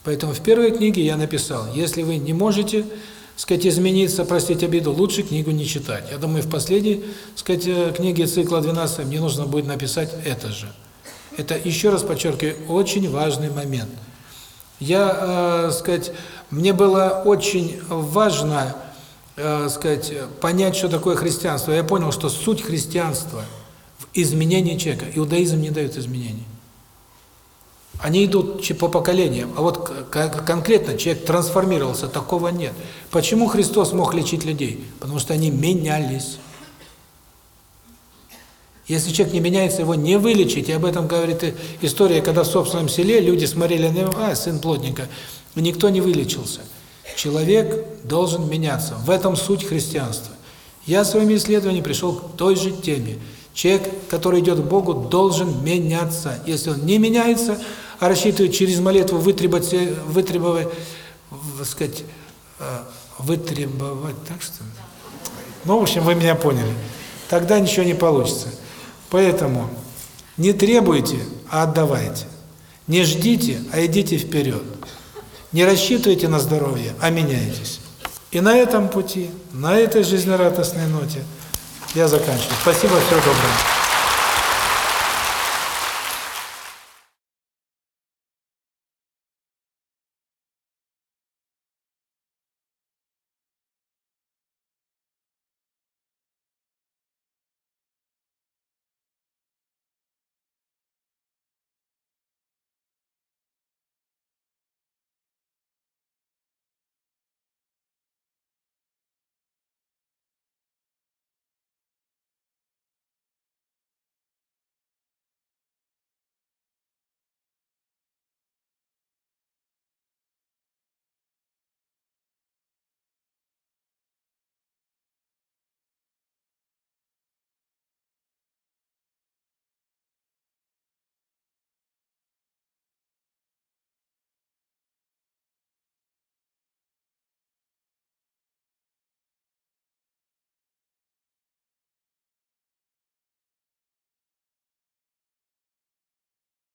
Поэтому в первой книге я написал, если вы не можете, сказать, измениться, простить обиду, лучше книгу не читать. Я думаю, в последней, сказать, э, книге цикла 12 мне нужно будет написать это же. Это, еще раз подчеркиваю, очень важный момент. Я, э, сказать, мне было очень важно, э, сказать, понять, что такое христианство. Я понял, что суть христианства в изменении человека. Иудаизм не дает изменений. Они идут по поколениям, а вот конкретно человек трансформировался, такого нет. Почему Христос мог лечить людей? Потому что они менялись. Если человек не меняется, его не вылечить. И об этом говорит история, когда в собственном селе люди смотрели на него, а, сын плотника, и никто не вылечился. Человек должен меняться. В этом суть христианства. Я своими исследованиями пришел к той же теме. Человек, который идет к Богу, должен меняться. Если он не меняется, а рассчитывает через молитву вытребовать, се- вытребовать, сказать, э, вытребовать, так что ли? Ну, в общем, вы меня поняли. Тогда ничего не получится. Поэтому не требуйте, а отдавайте. Не ждите, а идите вперед. Не рассчитывайте на здоровье, а меняйтесь. И на этом пути, на этой жизнерадостной ноте я заканчиваю. Спасибо, всего доброго.